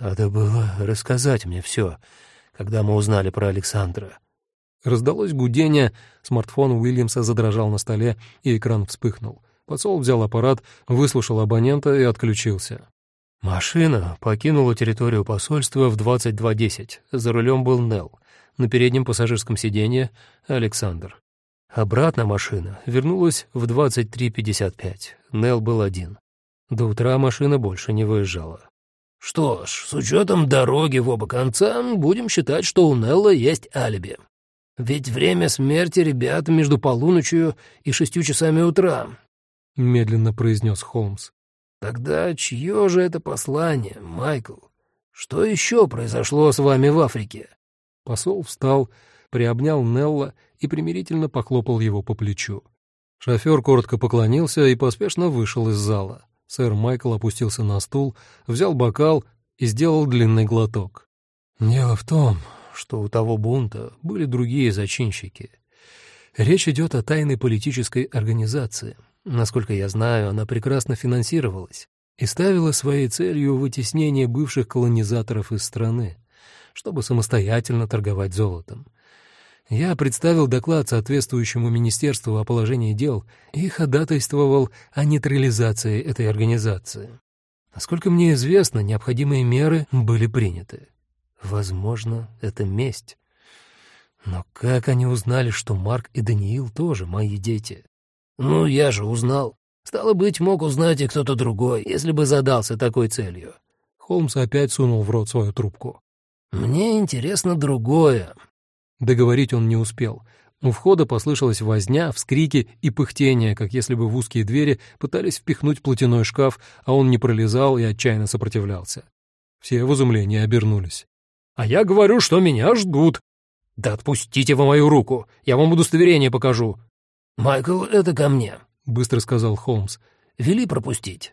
Надо было рассказать мне все когда мы узнали про Александра. Раздалось гудение, смартфон Уильямса задрожал на столе, и экран вспыхнул. Посол взял аппарат, выслушал абонента и отключился. Машина покинула территорию посольства в 22.10. За рулем был Нелл. На переднем пассажирском сиденье — Александр. Обратно машина вернулась в 23.55. Нел был один. До утра машина больше не выезжала. Что ж, с учетом дороги в оба конца, будем считать, что у Нелла есть алиби. Ведь время смерти ребят между полуночью и шестью часами утра, — медленно произнес Холмс. Тогда чье же это послание, Майкл? Что еще произошло с вами в Африке? Посол встал, приобнял Нелла и примирительно похлопал его по плечу. Шофер коротко поклонился и поспешно вышел из зала. Сэр Майкл опустился на стул, взял бокал и сделал длинный глоток. «Дело в том, что у того бунта были другие зачинщики. Речь идет о тайной политической организации. Насколько я знаю, она прекрасно финансировалась и ставила своей целью вытеснение бывших колонизаторов из страны, чтобы самостоятельно торговать золотом. Я представил доклад соответствующему министерству о положении дел и ходатайствовал о нейтрализации этой организации. Насколько мне известно, необходимые меры были приняты. Возможно, это месть. Но как они узнали, что Марк и Даниил тоже мои дети? Ну, я же узнал. Стало быть, мог узнать и кто-то другой, если бы задался такой целью. Холмс опять сунул в рот свою трубку. «Мне интересно другое. Договорить он не успел. У входа послышалась возня, вскрики и пыхтение, как если бы в узкие двери пытались впихнуть платяной шкаф, а он не пролезал и отчаянно сопротивлялся. Все в изумлении обернулись. «А я говорю, что меня ждут!» «Да отпустите вы мою руку! Я вам удостоверение покажу!» «Майкл, это ко мне», — быстро сказал Холмс. «Вели пропустить».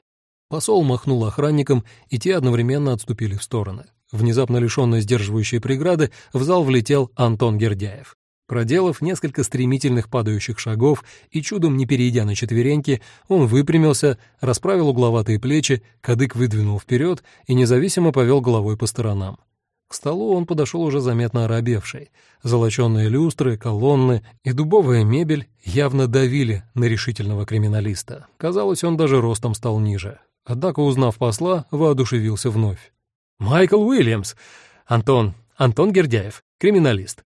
Посол махнул охранникам, и те одновременно отступили в стороны. Внезапно лишенный сдерживающей преграды, в зал влетел Антон Гердяев. Проделав несколько стремительных падающих шагов и чудом не перейдя на четвереньки, он выпрямился, расправил угловатые плечи, кадык выдвинул вперед и независимо повел головой по сторонам. К столу он подошел уже заметно оробевший. Золоченные люстры, колонны и дубовая мебель явно давили на решительного криминалиста. Казалось, он даже ростом стал ниже. Однако, узнав посла, воодушевился вновь. «Майкл Уильямс! Антон, Антон Гердяев, криминалист».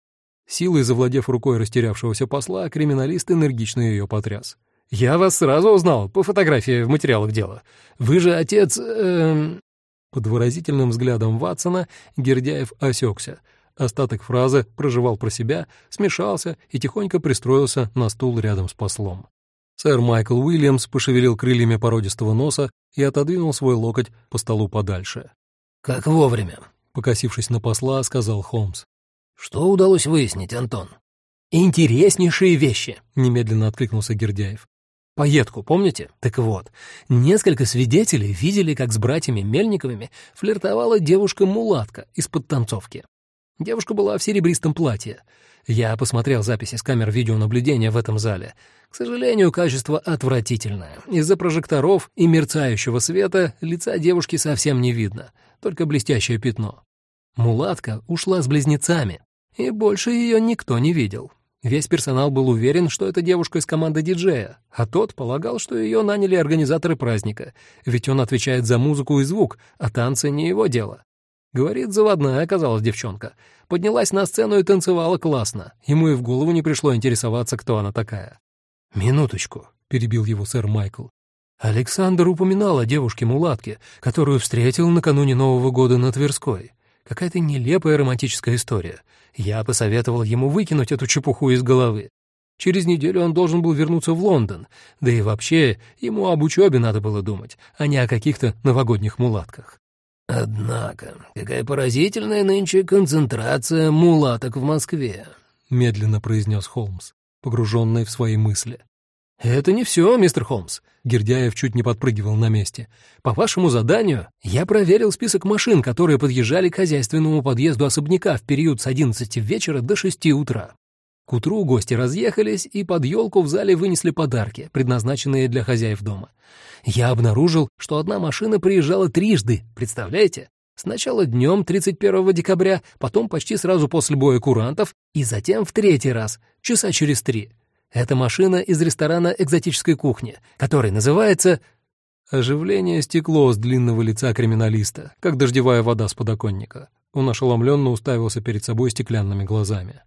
Силой завладев рукой растерявшегося посла, криминалист энергично ее потряс. «Я вас сразу узнал, по фотографии в материалах дела. Вы же отец...» э Под выразительным взглядом Ватсона Гердяев осекся. Остаток фразы проживал про себя, смешался и тихонько пристроился на стул рядом с послом. Сэр Майкл Уильямс пошевелил крыльями породистого носа и отодвинул свой локоть по столу подальше. «Как вовремя», — покосившись на посла, сказал Холмс. «Что удалось выяснить, Антон?» «Интереснейшие вещи», — немедленно откликнулся Гердяев. «Поедку, помните? Так вот, несколько свидетелей видели, как с братьями Мельниковыми флиртовала девушка-мулатка из-под танцовки. Девушка была в серебристом платье. Я посмотрел записи с камер видеонаблюдения в этом зале. К сожалению, качество отвратительное. Из-за прожекторов и мерцающего света лица девушки совсем не видно — только блестящее пятно. Мулатка ушла с близнецами, и больше ее никто не видел. Весь персонал был уверен, что это девушка из команды диджея, а тот полагал, что ее наняли организаторы праздника, ведь он отвечает за музыку и звук, а танцы не его дело. Говорит, заводная оказалась девчонка. Поднялась на сцену и танцевала классно. Ему и в голову не пришло интересоваться, кто она такая. «Минуточку», — перебил его сэр Майкл. Александр упоминал о девушке-мулатке, которую встретил накануне Нового года на Тверской. Какая-то нелепая романтическая история. Я посоветовал ему выкинуть эту чепуху из головы. Через неделю он должен был вернуться в Лондон, да и вообще ему об учебе надо было думать, а не о каких-то новогодних мулатках. «Однако, какая поразительная нынче концентрация мулаток в Москве», — медленно произнес Холмс, погруженный в свои мысли. «Это не все, мистер Холмс», — Гердяев чуть не подпрыгивал на месте. «По вашему заданию я проверил список машин, которые подъезжали к хозяйственному подъезду особняка в период с 11 вечера до 6 утра. К утру гости разъехались и под елку в зале вынесли подарки, предназначенные для хозяев дома. Я обнаружил, что одна машина приезжала трижды, представляете? Сначала днем 31 декабря, потом почти сразу после боя курантов и затем в третий раз, часа через три. Это машина из ресторана экзотической кухни, который называется... Оживление стекло с длинного лица криминалиста, как дождевая вода с подоконника. Он ошеломленно уставился перед собой стеклянными глазами.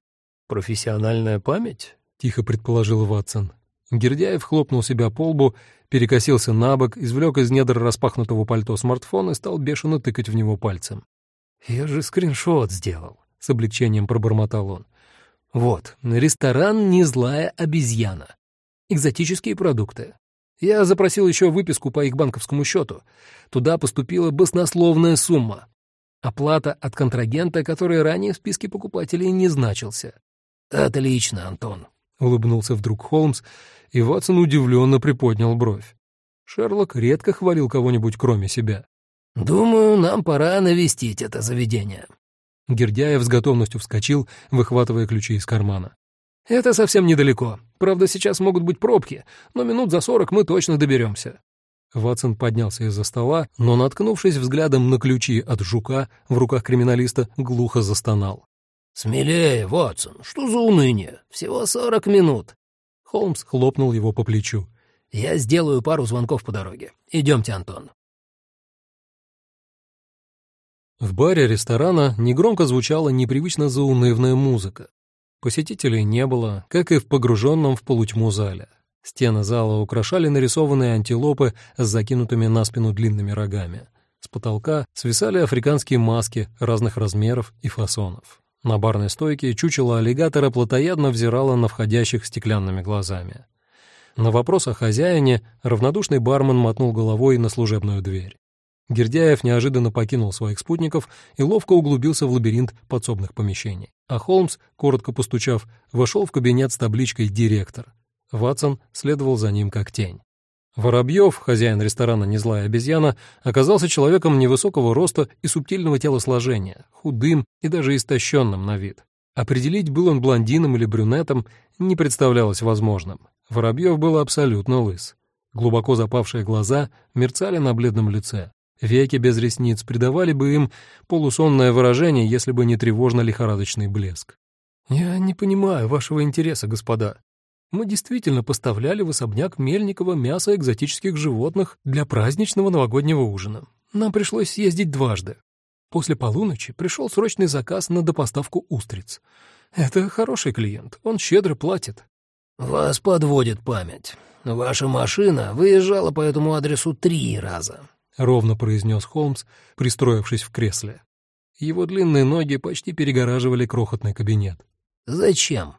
«Профессиональная память?» — тихо предположил Ватсон. Гердяев хлопнул себя по лбу, перекосился на бок, извлек из недр распахнутого пальто смартфон и стал бешено тыкать в него пальцем. «Я же скриншот сделал», — с облегчением пробормотал он. «Вот, ресторан «Не злая обезьяна». Экзотические продукты. Я запросил еще выписку по их банковскому счету. Туда поступила баснословная сумма. Оплата от контрагента, который ранее в списке покупателей не значился. «Отлично, Антон», — улыбнулся вдруг Холмс, и Ватсон удивленно приподнял бровь. Шерлок редко хвалил кого-нибудь кроме себя. «Думаю, нам пора навестить это заведение». Гердяев с готовностью вскочил, выхватывая ключи из кармана. «Это совсем недалеко. Правда, сейчас могут быть пробки, но минут за сорок мы точно доберемся. Ватсон поднялся из-за стола, но, наткнувшись взглядом на ключи от жука в руках криминалиста, глухо застонал. «Смелее, Ватсон, что за уныние? Всего сорок минут». Холмс хлопнул его по плечу. «Я сделаю пару звонков по дороге. Идемте, Антон». В баре ресторана негромко звучала непривычно заунывная музыка. Посетителей не было, как и в погруженном в полутьму зале. Стены зала украшали нарисованные антилопы с закинутыми на спину длинными рогами. С потолка свисали африканские маски разных размеров и фасонов. На барной стойке чучело аллигатора плотоядно взирало на входящих стеклянными глазами. На вопрос о хозяине равнодушный бармен мотнул головой на служебную дверь. Гердяев неожиданно покинул своих спутников и ловко углубился в лабиринт подсобных помещений. А Холмс, коротко постучав, вошел в кабинет с табличкой «Директор». Ватсон следовал за ним как тень. Воробьев, хозяин ресторана «Незлая обезьяна», оказался человеком невысокого роста и субтильного телосложения, худым и даже истощенным на вид. Определить, был он блондином или брюнетом, не представлялось возможным. Воробьев был абсолютно лыс. Глубоко запавшие глаза мерцали на бледном лице. Веки без ресниц придавали бы им полусонное выражение, если бы не тревожно-лихорадочный блеск. «Я не понимаю вашего интереса, господа», мы действительно поставляли в особняк Мельникова мясо экзотических животных для праздничного новогоднего ужина. Нам пришлось съездить дважды. После полуночи пришел срочный заказ на допоставку устриц. Это хороший клиент, он щедро платит. «Вас подводит память. Ваша машина выезжала по этому адресу три раза», — ровно произнес Холмс, пристроившись в кресле. Его длинные ноги почти перегораживали крохотный кабинет. «Зачем?»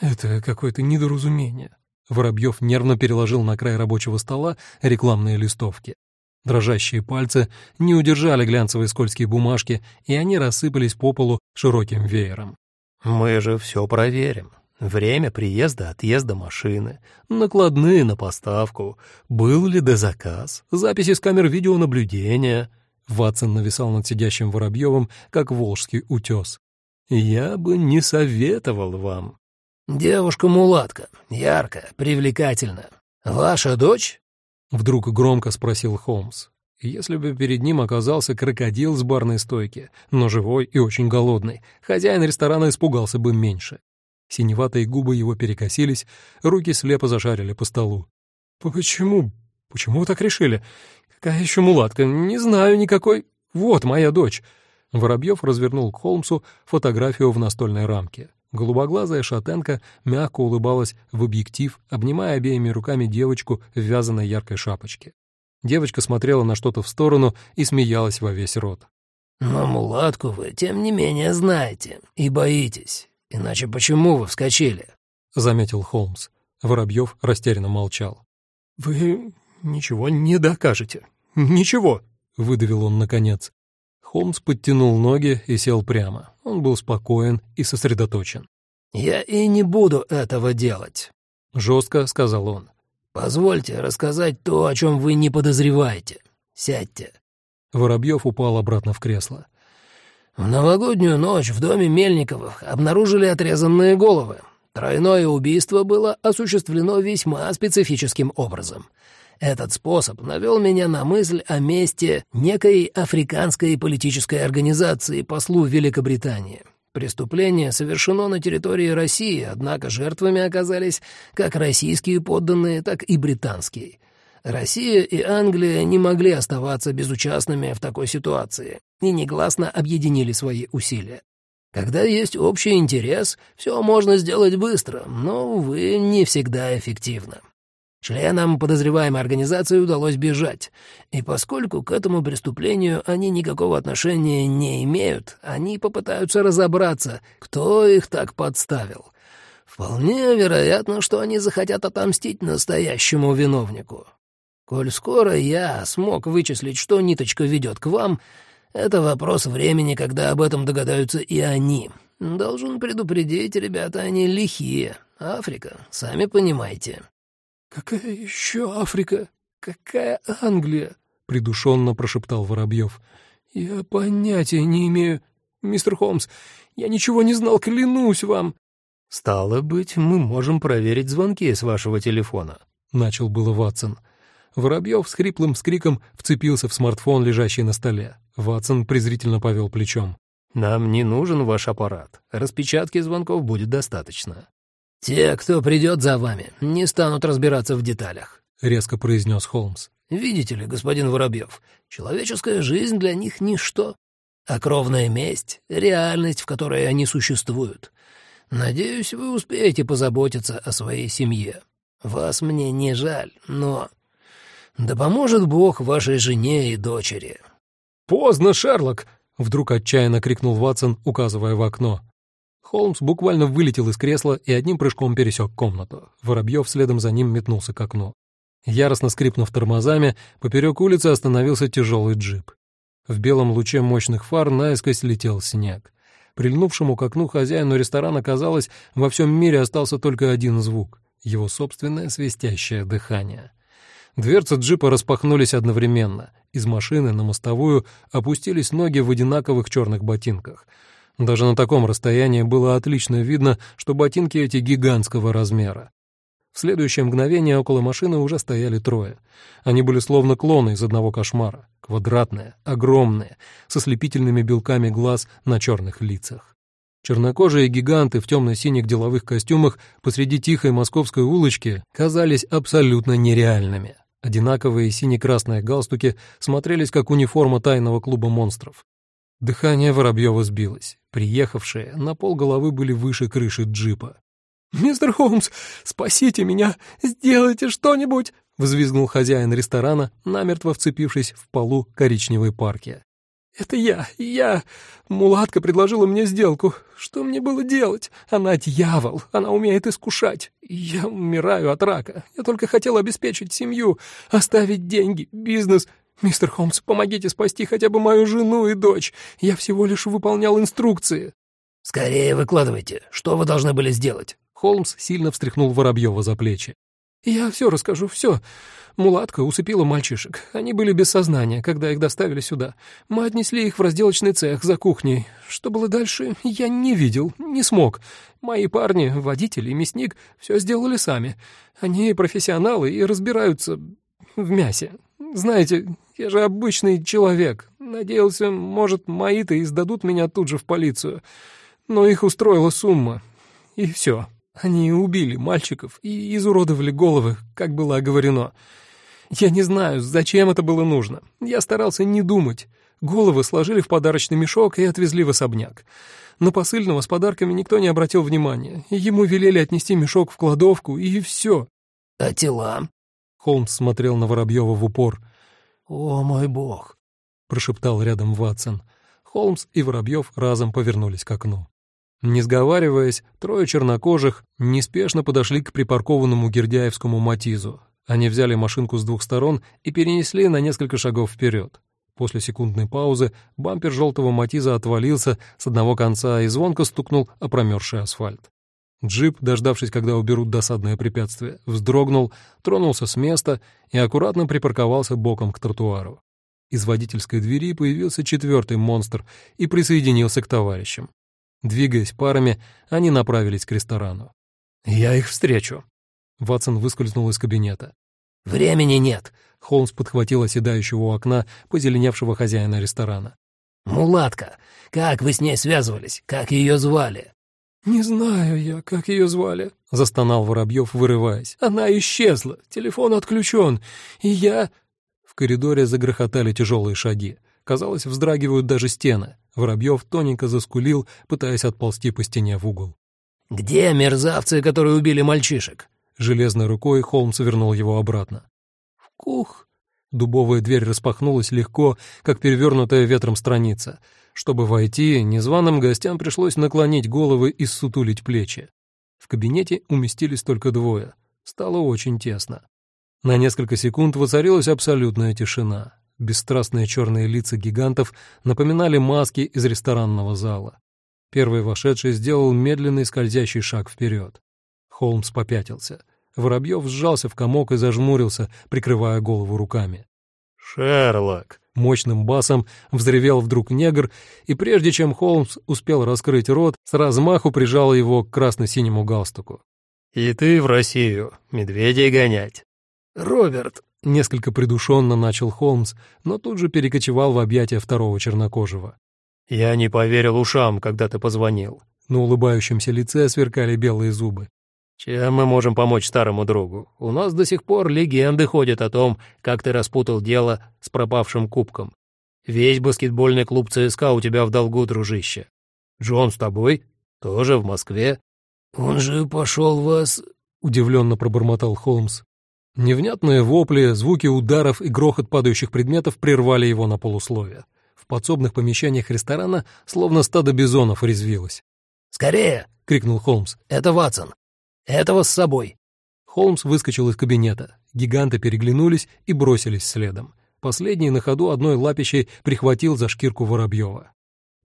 «Это какое-то недоразумение». Воробьев нервно переложил на край рабочего стола рекламные листовки. Дрожащие пальцы не удержали глянцевые скользкие бумажки, и они рассыпались по полу широким веером. «Мы же все проверим. Время приезда, отъезда машины, накладные на поставку, был ли дозаказ, записи с камер видеонаблюдения». Ватсон нависал над сидящим Воробьевым, как волжский утес. «Я бы не советовал вам «Девушка-мулатка, яркая, привлекательная. Ваша дочь?» Вдруг громко спросил Холмс. Если бы перед ним оказался крокодил с барной стойки, но живой и очень голодный, хозяин ресторана испугался бы меньше. Синеватые губы его перекосились, руки слепо зашарили по столу. «Почему? Почему вы так решили? Какая еще мулатка? Не знаю никакой. Вот моя дочь». Воробьев развернул к Холмсу фотографию в настольной рамке. Голубоглазая шатенка мягко улыбалась в объектив, обнимая обеими руками девочку в вязаной яркой шапочке. Девочка смотрела на что-то в сторону и смеялась во весь рот. «Но мулатку вы, тем не менее, знаете и боитесь. Иначе почему вы вскочили?» — заметил Холмс. Воробьев растерянно молчал. «Вы ничего не докажете. Ничего!» — выдавил он наконец. Холмс подтянул ноги и сел прямо. Он был спокоен и сосредоточен. «Я и не буду этого делать», — жестко сказал он. «Позвольте рассказать то, о чем вы не подозреваете. Сядьте». Воробьев упал обратно в кресло. В новогоднюю ночь в доме Мельниковых обнаружили отрезанные головы. Тройное убийство было осуществлено весьма специфическим образом — этот способ навел меня на мысль о месте некой африканской политической организации послу Великобритании. Преступление совершено на территории России, однако жертвами оказались как российские подданные, так и британские. Россия и Англия не могли оставаться безучастными в такой ситуации и негласно объединили свои усилия. Когда есть общий интерес, все можно сделать быстро, но, увы, не всегда эффективно. Членам подозреваемой организации удалось бежать, и поскольку к этому преступлению они никакого отношения не имеют, они попытаются разобраться, кто их так подставил. Вполне вероятно, что они захотят отомстить настоящему виновнику. Коль скоро я смог вычислить, что ниточка ведет к вам, это вопрос времени, когда об этом догадаются и они. Должен предупредить, ребята, они лихие. Африка, сами понимаете. «Какая еще Африка? Какая Англия?» — придушенно прошептал Воробьев. «Я понятия не имею. Мистер Холмс, я ничего не знал, клянусь вам». «Стало быть, мы можем проверить звонки с вашего телефона», — начал было Ватсон. Воробьев с хриплым скриком вцепился в смартфон, лежащий на столе. Ватсон презрительно повел плечом. «Нам не нужен ваш аппарат. Распечатки звонков будет достаточно». «Те, кто придет за вами, не станут разбираться в деталях», — резко произнес Холмс. «Видите ли, господин Воробьев, человеческая жизнь для них — ничто, а кровная месть — реальность, в которой они существуют. Надеюсь, вы успеете позаботиться о своей семье. Вас мне не жаль, но... Да поможет Бог вашей жене и дочери». «Поздно, Шерлок!» — вдруг отчаянно крикнул Ватсон, указывая в окно. Холмс буквально вылетел из кресла и одним прыжком пересек комнату. Воробьев следом за ним метнулся к окну. Яростно скрипнув тормозами, поперек улицы остановился тяжелый джип. В белом луче мощных фар наискось летел снег. Прильнувшему к окну хозяину ресторана, казалось, во всем мире остался только один звук — его собственное свистящее дыхание. Дверцы джипа распахнулись одновременно. Из машины на мостовую опустились ноги в одинаковых черных ботинках — даже на таком расстоянии было отлично видно, что ботинки эти гигантского размера. В следующее мгновение около машины уже стояли трое. Они были словно клоны из одного кошмара. Квадратные, огромные, со слепительными белками глаз на черных лицах. Чернокожие гиганты в темно-синих деловых костюмах посреди тихой московской улочки казались абсолютно нереальными. Одинаковые сине-красные галстуки смотрелись как униформа тайного клуба монстров. Дыхание Воробьева сбилось. Приехавшие на пол головы были выше крыши джипа. «Мистер Холмс, спасите меня! Сделайте что-нибудь!» — взвизгнул хозяин ресторана, намертво вцепившись в полу коричневой парки. «Это я, я! Мулатка предложила мне сделку. Что мне было делать? Она дьявол, она умеет искушать. Я умираю от рака. Я только хотел обеспечить семью, оставить деньги, бизнес. «Мистер Холмс, помогите спасти хотя бы мою жену и дочь. Я всего лишь выполнял инструкции». «Скорее выкладывайте. Что вы должны были сделать?» Холмс сильно встряхнул Воробьева за плечи. «Я все расскажу, все. Мулатка усыпила мальчишек. Они были без сознания, когда их доставили сюда. Мы отнесли их в разделочный цех за кухней. Что было дальше, я не видел, не смог. Мои парни, водитель и мясник, все сделали сами. Они профессионалы и разбираются в мясе. Знаете, я же обычный человек. Надеялся, может, мои-то издадут меня тут же в полицию. Но их устроила сумма. И все. Они убили мальчиков и изуродовали головы, как было оговорено. Я не знаю, зачем это было нужно. Я старался не думать. Головы сложили в подарочный мешок и отвезли в особняк. На посыльного с подарками никто не обратил внимания. Ему велели отнести мешок в кладовку, и все. «А тела?» Холмс смотрел на Воробьева в упор. «О, мой бог!» — прошептал рядом Ватсон. Холмс и Воробьев разом повернулись к окну. Не сговариваясь, трое чернокожих неспешно подошли к припаркованному Гердяевскому Матизу. Они взяли машинку с двух сторон и перенесли на несколько шагов вперед. После секундной паузы бампер желтого Матиза отвалился с одного конца и звонко стукнул о промерзший асфальт. Джип, дождавшись, когда уберут досадное препятствие, вздрогнул, тронулся с места и аккуратно припарковался боком к тротуару. Из водительской двери появился четвертый монстр и присоединился к товарищам. Двигаясь парами, они направились к ресторану. «Я их встречу». Ватсон выскользнул из кабинета. «Времени нет», — Холмс подхватил оседающего у окна позеленевшего хозяина ресторана. «Мулатка, как вы с ней связывались? Как ее звали?» «Не знаю я, как ее звали», — застонал Воробьев, вырываясь. «Она исчезла, телефон отключен, и я...» В коридоре загрохотали тяжелые шаги. Казалось, вздрагивают даже стены. Воробьев тоненько заскулил, пытаясь отползти по стене в угол. «Где мерзавцы, которые убили мальчишек?» Железной рукой Холмс вернул его обратно. «В кух!» Дубовая дверь распахнулась легко, как перевернутая ветром страница. Чтобы войти, незваным гостям пришлось наклонить головы и сутулить плечи. В кабинете уместились только двое. Стало очень тесно. На несколько секунд воцарилась абсолютная тишина. Бесстрастные черные лица гигантов напоминали маски из ресторанного зала. Первый вошедший сделал медленный скользящий шаг вперед. Холмс попятился. Воробьев сжался в комок и зажмурился, прикрывая голову руками. «Шерлок!» — мощным басом взревел вдруг негр, и прежде чем Холмс успел раскрыть рот, с размаху прижал его к красно-синему галстуку. «И ты в Россию, медведей гонять!» «Роберт!» — несколько придушенно начал Холмс, но тут же перекочевал в объятия второго чернокожего. «Я не поверил ушам, когда ты позвонил». На улыбающемся лице сверкали белые зубы. «Чем мы можем помочь старому другу? У нас до сих пор легенды ходят о том, как ты распутал дело с пропавшим кубком. Весь баскетбольный клуб ЦСКА у тебя в долгу, дружище. Джон с тобой? Тоже в Москве?» «Он же пошел вас...» — удивленно пробормотал Холмс. Невнятные вопли, звуки ударов и грохот падающих предметов прервали его на полусловие. В подсобных помещениях ресторана словно стадо бизонов резвилось. «Скорее!» — крикнул Холмс. «Это Ватсон. Этого с собой». Холмс выскочил из кабинета. Гиганты переглянулись и бросились следом. Последний на ходу одной лапищей прихватил за шкирку Воробьева.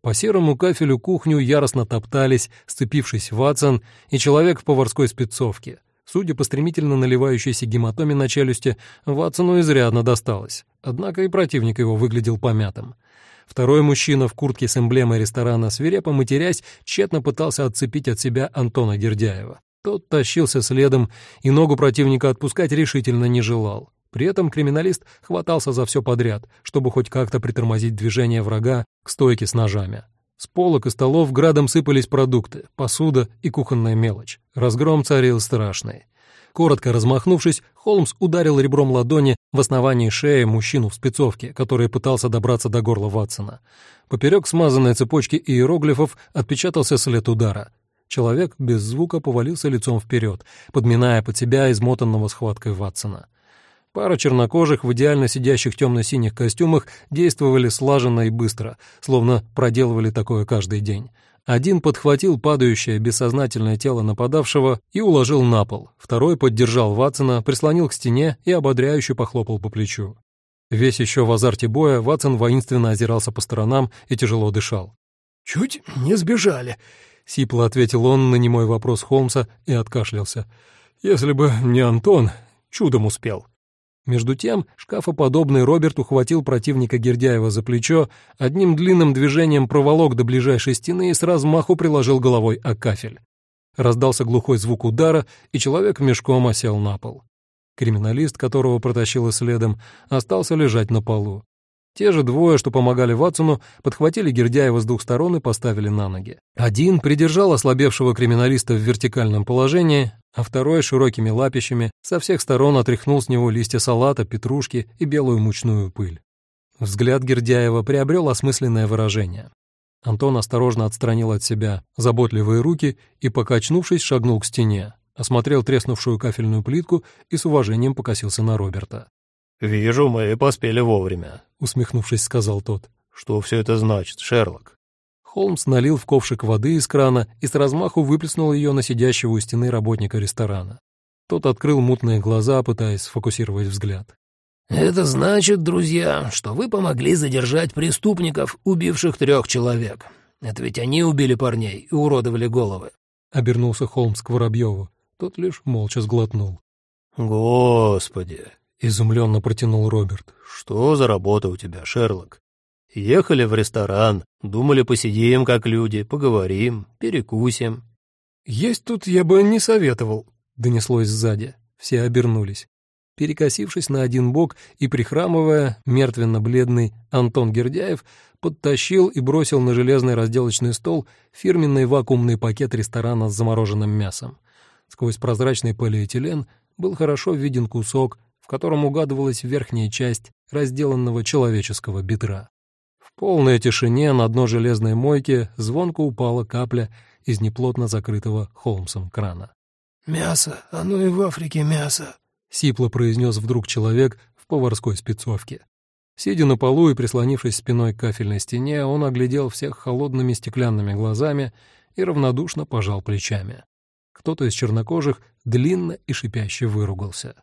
По серому кафелю кухню яростно топтались, сцепившись Ватсон и человек в поварской спецовке. Судя по стремительно наливающейся гематоме на челюсти, Ватсону изрядно досталось. Однако и противник его выглядел помятым. Второй мужчина в куртке с эмблемой ресторана, свирепо матерясь, тщетно пытался отцепить от себя Антона Гердяева. Тот тащился следом и ногу противника отпускать решительно не желал. При этом криминалист хватался за все подряд, чтобы хоть как-то притормозить движение врага к стойке с ножами. С полок и столов градом сыпались продукты, посуда и кухонная мелочь. Разгром царил страшный. Коротко размахнувшись, Холмс ударил ребром ладони в основании шеи мужчину в спецовке, который пытался добраться до горла Ватсона. Поперек смазанной цепочки иероглифов отпечатался след удара. Человек без звука повалился лицом вперед, подминая под себя измотанного схваткой Ватсона. Пара чернокожих в идеально сидящих темно-синих костюмах действовали слаженно и быстро, словно проделывали такое каждый день. Один подхватил падающее бессознательное тело нападавшего и уложил на пол, второй поддержал Ватсона, прислонил к стене и ободряюще похлопал по плечу. Весь еще в азарте боя Ватсон воинственно озирался по сторонам и тяжело дышал. «Чуть не сбежали», — сипло ответил он на немой вопрос Холмса и откашлялся. «Если бы не Антон, чудом успел». Между тем шкафоподобный Роберт ухватил противника Гердяева за плечо, одним длинным движением проволок до ближайшей стены и с размаху приложил головой о кафель. Раздался глухой звук удара, и человек мешком осел на пол. Криминалист, которого протащило следом, остался лежать на полу. Те же двое, что помогали Ватсону, подхватили Гердяева с двух сторон и поставили на ноги. Один придержал ослабевшего криминалиста в вертикальном положении, а второй широкими лапищами со всех сторон отряхнул с него листья салата, петрушки и белую мучную пыль. Взгляд Гердяева приобрел осмысленное выражение. Антон осторожно отстранил от себя заботливые руки и, покачнувшись, шагнул к стене, осмотрел треснувшую кафельную плитку и с уважением покосился на Роберта. «Вижу, мы поспели вовремя», — усмехнувшись, сказал тот. «Что все это значит, Шерлок?» Холмс налил в ковшик воды из крана и с размаху выплеснул ее на сидящего у стены работника ресторана. Тот открыл мутные глаза, пытаясь сфокусировать взгляд. «Это значит, друзья, что вы помогли задержать преступников, убивших трех человек. Это ведь они убили парней и уродовали головы». Обернулся Холмс к Воробьеву. Тот лишь молча сглотнул. «Господи!» — изумленно протянул Роберт. «Что за работа у тебя, Шерлок? Ехали в ресторан, думали, посидим как люди, поговорим, перекусим». «Есть тут я бы не советовал», — донеслось сзади. Все обернулись. Перекосившись на один бок и прихрамывая, мертвенно-бледный Антон Гердяев подтащил и бросил на железный разделочный стол фирменный вакуумный пакет ресторана с замороженным мясом. Сквозь прозрачный полиэтилен был хорошо виден кусок, котором угадывалась верхняя часть разделанного человеческого бедра. полной тишине на дно железной мойки звонко упала капля из неплотно закрытого Холмсом крана. «Мясо, оно и в Африке мясо», — сипло произнес вдруг человек в поварской спецовке. Сидя на полу и прислонившись спиной к кафельной стене, он оглядел всех холодными стеклянными глазами и равнодушно пожал плечами. Кто-то из чернокожих длинно и шипяще выругался.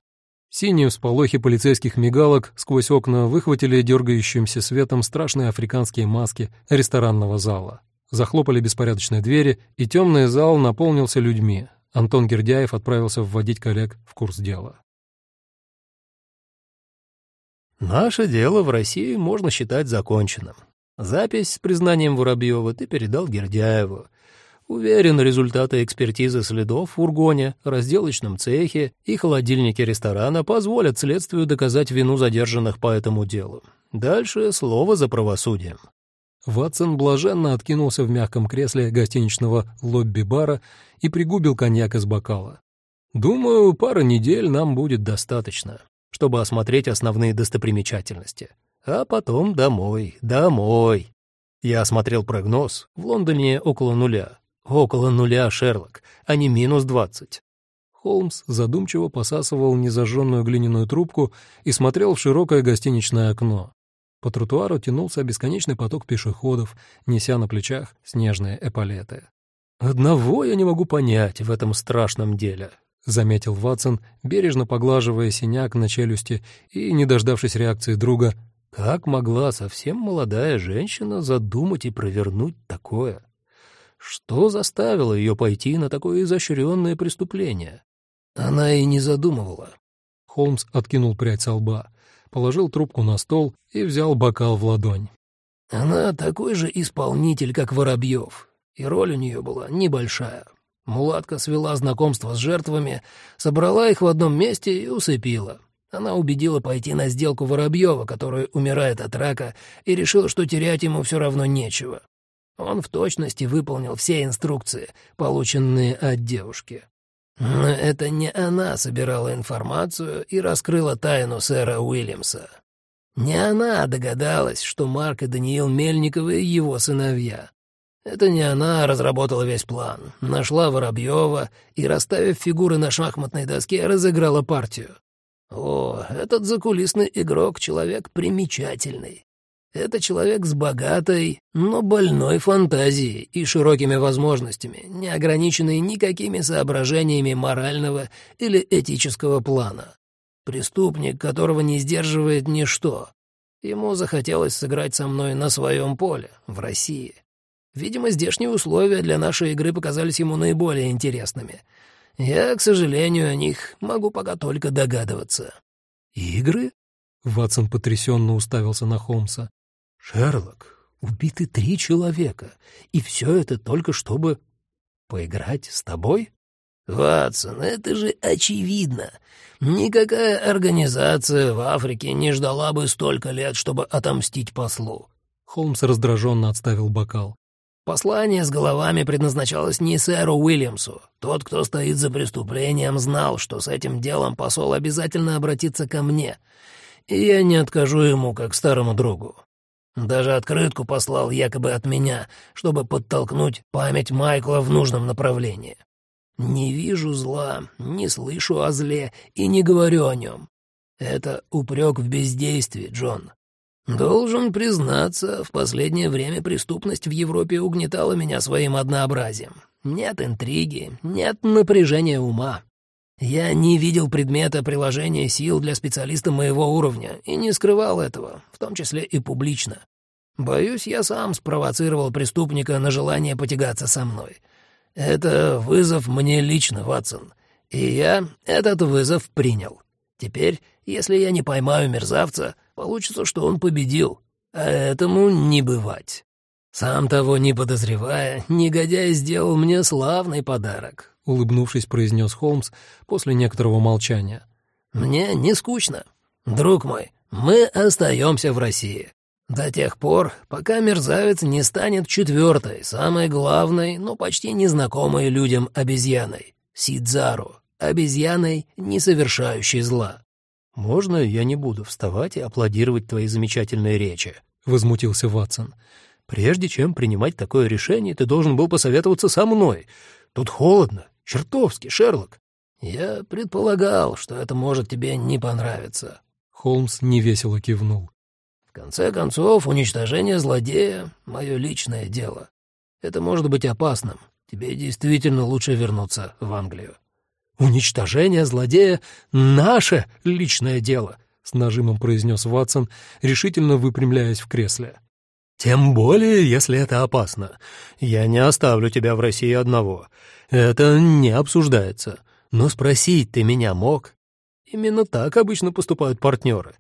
Синие всполохи полицейских мигалок сквозь окна выхватили дергающимся светом страшные африканские маски ресторанного зала. Захлопали беспорядочные двери, и темный зал наполнился людьми. Антон Гердяев отправился вводить коллег в курс дела. «Наше дело в России можно считать законченным. Запись с признанием Воробьева ты передал Гердяеву. Уверен, результаты экспертизы следов в фургоне, разделочном цехе и холодильнике ресторана позволят следствию доказать вину задержанных по этому делу. Дальше слово за правосудием. Ватсон блаженно откинулся в мягком кресле гостиничного лобби-бара и пригубил коньяк из бокала. «Думаю, пара недель нам будет достаточно, чтобы осмотреть основные достопримечательности. А потом домой, домой. Я осмотрел прогноз. В Лондоне около нуля. «Около нуля, Шерлок, а не минус двадцать». Холмс задумчиво посасывал незажженную глиняную трубку и смотрел в широкое гостиничное окно. По тротуару тянулся бесконечный поток пешеходов, неся на плечах снежные эполеты. «Одного я не могу понять в этом страшном деле», — заметил Ватсон, бережно поглаживая синяк на челюсти и, не дождавшись реакции друга, «как могла совсем молодая женщина задумать и провернуть такое?» Что заставило ее пойти на такое изощренное преступление? Она и не задумывала. Холмс откинул прядь со лба, положил трубку на стол и взял бокал в ладонь. Она такой же исполнитель, как Воробьев, и роль у нее была небольшая. Мулатка свела знакомство с жертвами, собрала их в одном месте и усыпила. Она убедила пойти на сделку Воробьева, который умирает от рака, и решила, что терять ему все равно нечего. Он в точности выполнил все инструкции, полученные от девушки. Но это не она собирала информацию и раскрыла тайну сэра Уильямса. Не она догадалась, что Марк и Даниил Мельниковы — его сыновья. Это не она разработала весь план, нашла Воробьева и, расставив фигуры на шахматной доске, разыграла партию. О, этот закулисный игрок — человек примечательный. Это человек с богатой, но больной фантазией и широкими возможностями, не ограниченный никакими соображениями морального или этического плана. Преступник, которого не сдерживает ничто. Ему захотелось сыграть со мной на своем поле, в России. Видимо, здешние условия для нашей игры показались ему наиболее интересными. Я, к сожалению, о них могу пока только догадываться. «Игры?» — Ватсон потрясенно уставился на Холмса. «Шерлок, убиты три человека, и все это только чтобы поиграть с тобой?» «Ватсон, это же очевидно. Никакая организация в Африке не ждала бы столько лет, чтобы отомстить послу». Холмс раздраженно отставил бокал. Послание с головами предназначалось не сэру Уильямсу. Тот, кто стоит за преступлением, знал, что с этим делом посол обязательно обратится ко мне, и я не откажу ему, как старому другу. Даже открытку послал якобы от меня, чтобы подтолкнуть память Майкла в нужном направлении. Не вижу зла, не слышу о зле и не говорю о нем. Это упрек в бездействии, Джон. Должен признаться, в последнее время преступность в Европе угнетала меня своим однообразием. Нет интриги, нет напряжения ума. Я не видел предмета приложения сил для специалиста моего уровня и не скрывал этого, в том числе и публично. Боюсь, я сам спровоцировал преступника на желание потягаться со мной. Это вызов мне лично, Ватсон, и я этот вызов принял. Теперь, если я не поймаю мерзавца, получится, что он победил, а этому не бывать. Сам того не подозревая, негодяй сделал мне славный подарок. — улыбнувшись, произнес Холмс после некоторого молчания. «Мне не скучно. Друг мой, мы остаемся в России. До тех пор, пока мерзавец не станет четвертой, самой главной, но почти незнакомой людям обезьяной — Сидзару, обезьяной, не совершающей зла». «Можно я не буду вставать и аплодировать твоей замечательной речи?» — возмутился Ватсон. «Прежде чем принимать такое решение, ты должен был посоветоваться со мной. Тут холодно, чертовски, Шерлок». «Я предполагал, что это может тебе не понравиться». Холмс невесело кивнул. «В конце концов, уничтожение злодея — мое личное дело. Это может быть опасным. Тебе действительно лучше вернуться в Англию». «Уничтожение злодея — наше личное дело», — с нажимом произнес Ватсон, решительно выпрямляясь в кресле. «Тем более, если это опасно. Я не оставлю тебя в России одного. Это не обсуждается. Но спросить ты меня мог? Именно так обычно поступают партнеры.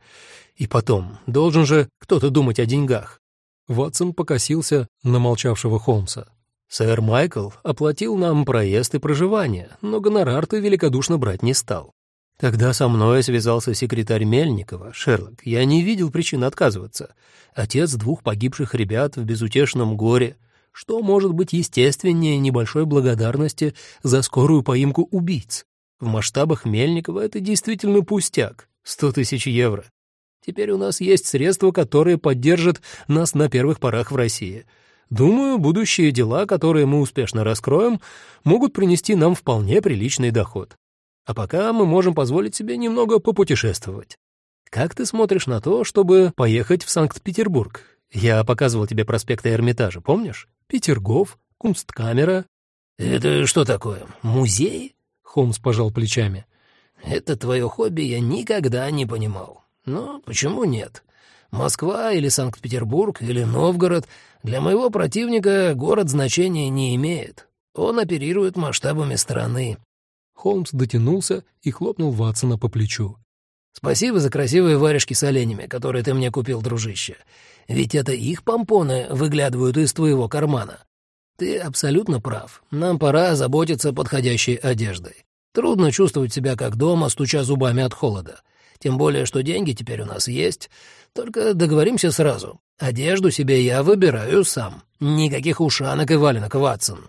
И потом, должен же кто-то думать о деньгах». Ватсон покосился на молчавшего Холмса. Сэр Майкл оплатил нам проезд и проживание, но гонорар ты великодушно брать не стал. Тогда со мной связался секретарь Мельникова, Шерлок. Я не видел причин отказываться. Отец двух погибших ребят в безутешном горе. Что может быть естественнее небольшой благодарности за скорую поимку убийц? В масштабах Мельникова это действительно пустяк. Сто тысяч евро. Теперь у нас есть средства, которые поддержат нас на первых порах в России — Думаю, будущие дела, которые мы успешно раскроем, могут принести нам вполне приличный доход. А пока мы можем позволить себе немного попутешествовать. Как ты смотришь на то, чтобы поехать в Санкт-Петербург? Я показывал тебе проспекты Эрмитажа, помнишь? Петергоф, Кунсткамера. «Это что такое? Музей?» Холмс пожал плечами. «Это твое хобби я никогда не понимал. Но почему нет? Москва или Санкт-Петербург или Новгород для моего противника город значения не имеет. Он оперирует масштабами страны». Холмс дотянулся и хлопнул Ватсона по плечу. «Спасибо за красивые варежки с оленями, которые ты мне купил, дружище. Ведь это их помпоны выглядывают из твоего кармана. Ты абсолютно прав. Нам пора заботиться подходящей одеждой. Трудно чувствовать себя как дома, стуча зубами от холода. Тем более, что деньги теперь у нас есть. Только договоримся сразу. Одежду себе я выбираю сам. Никаких ушанок и валенок, Ватсон.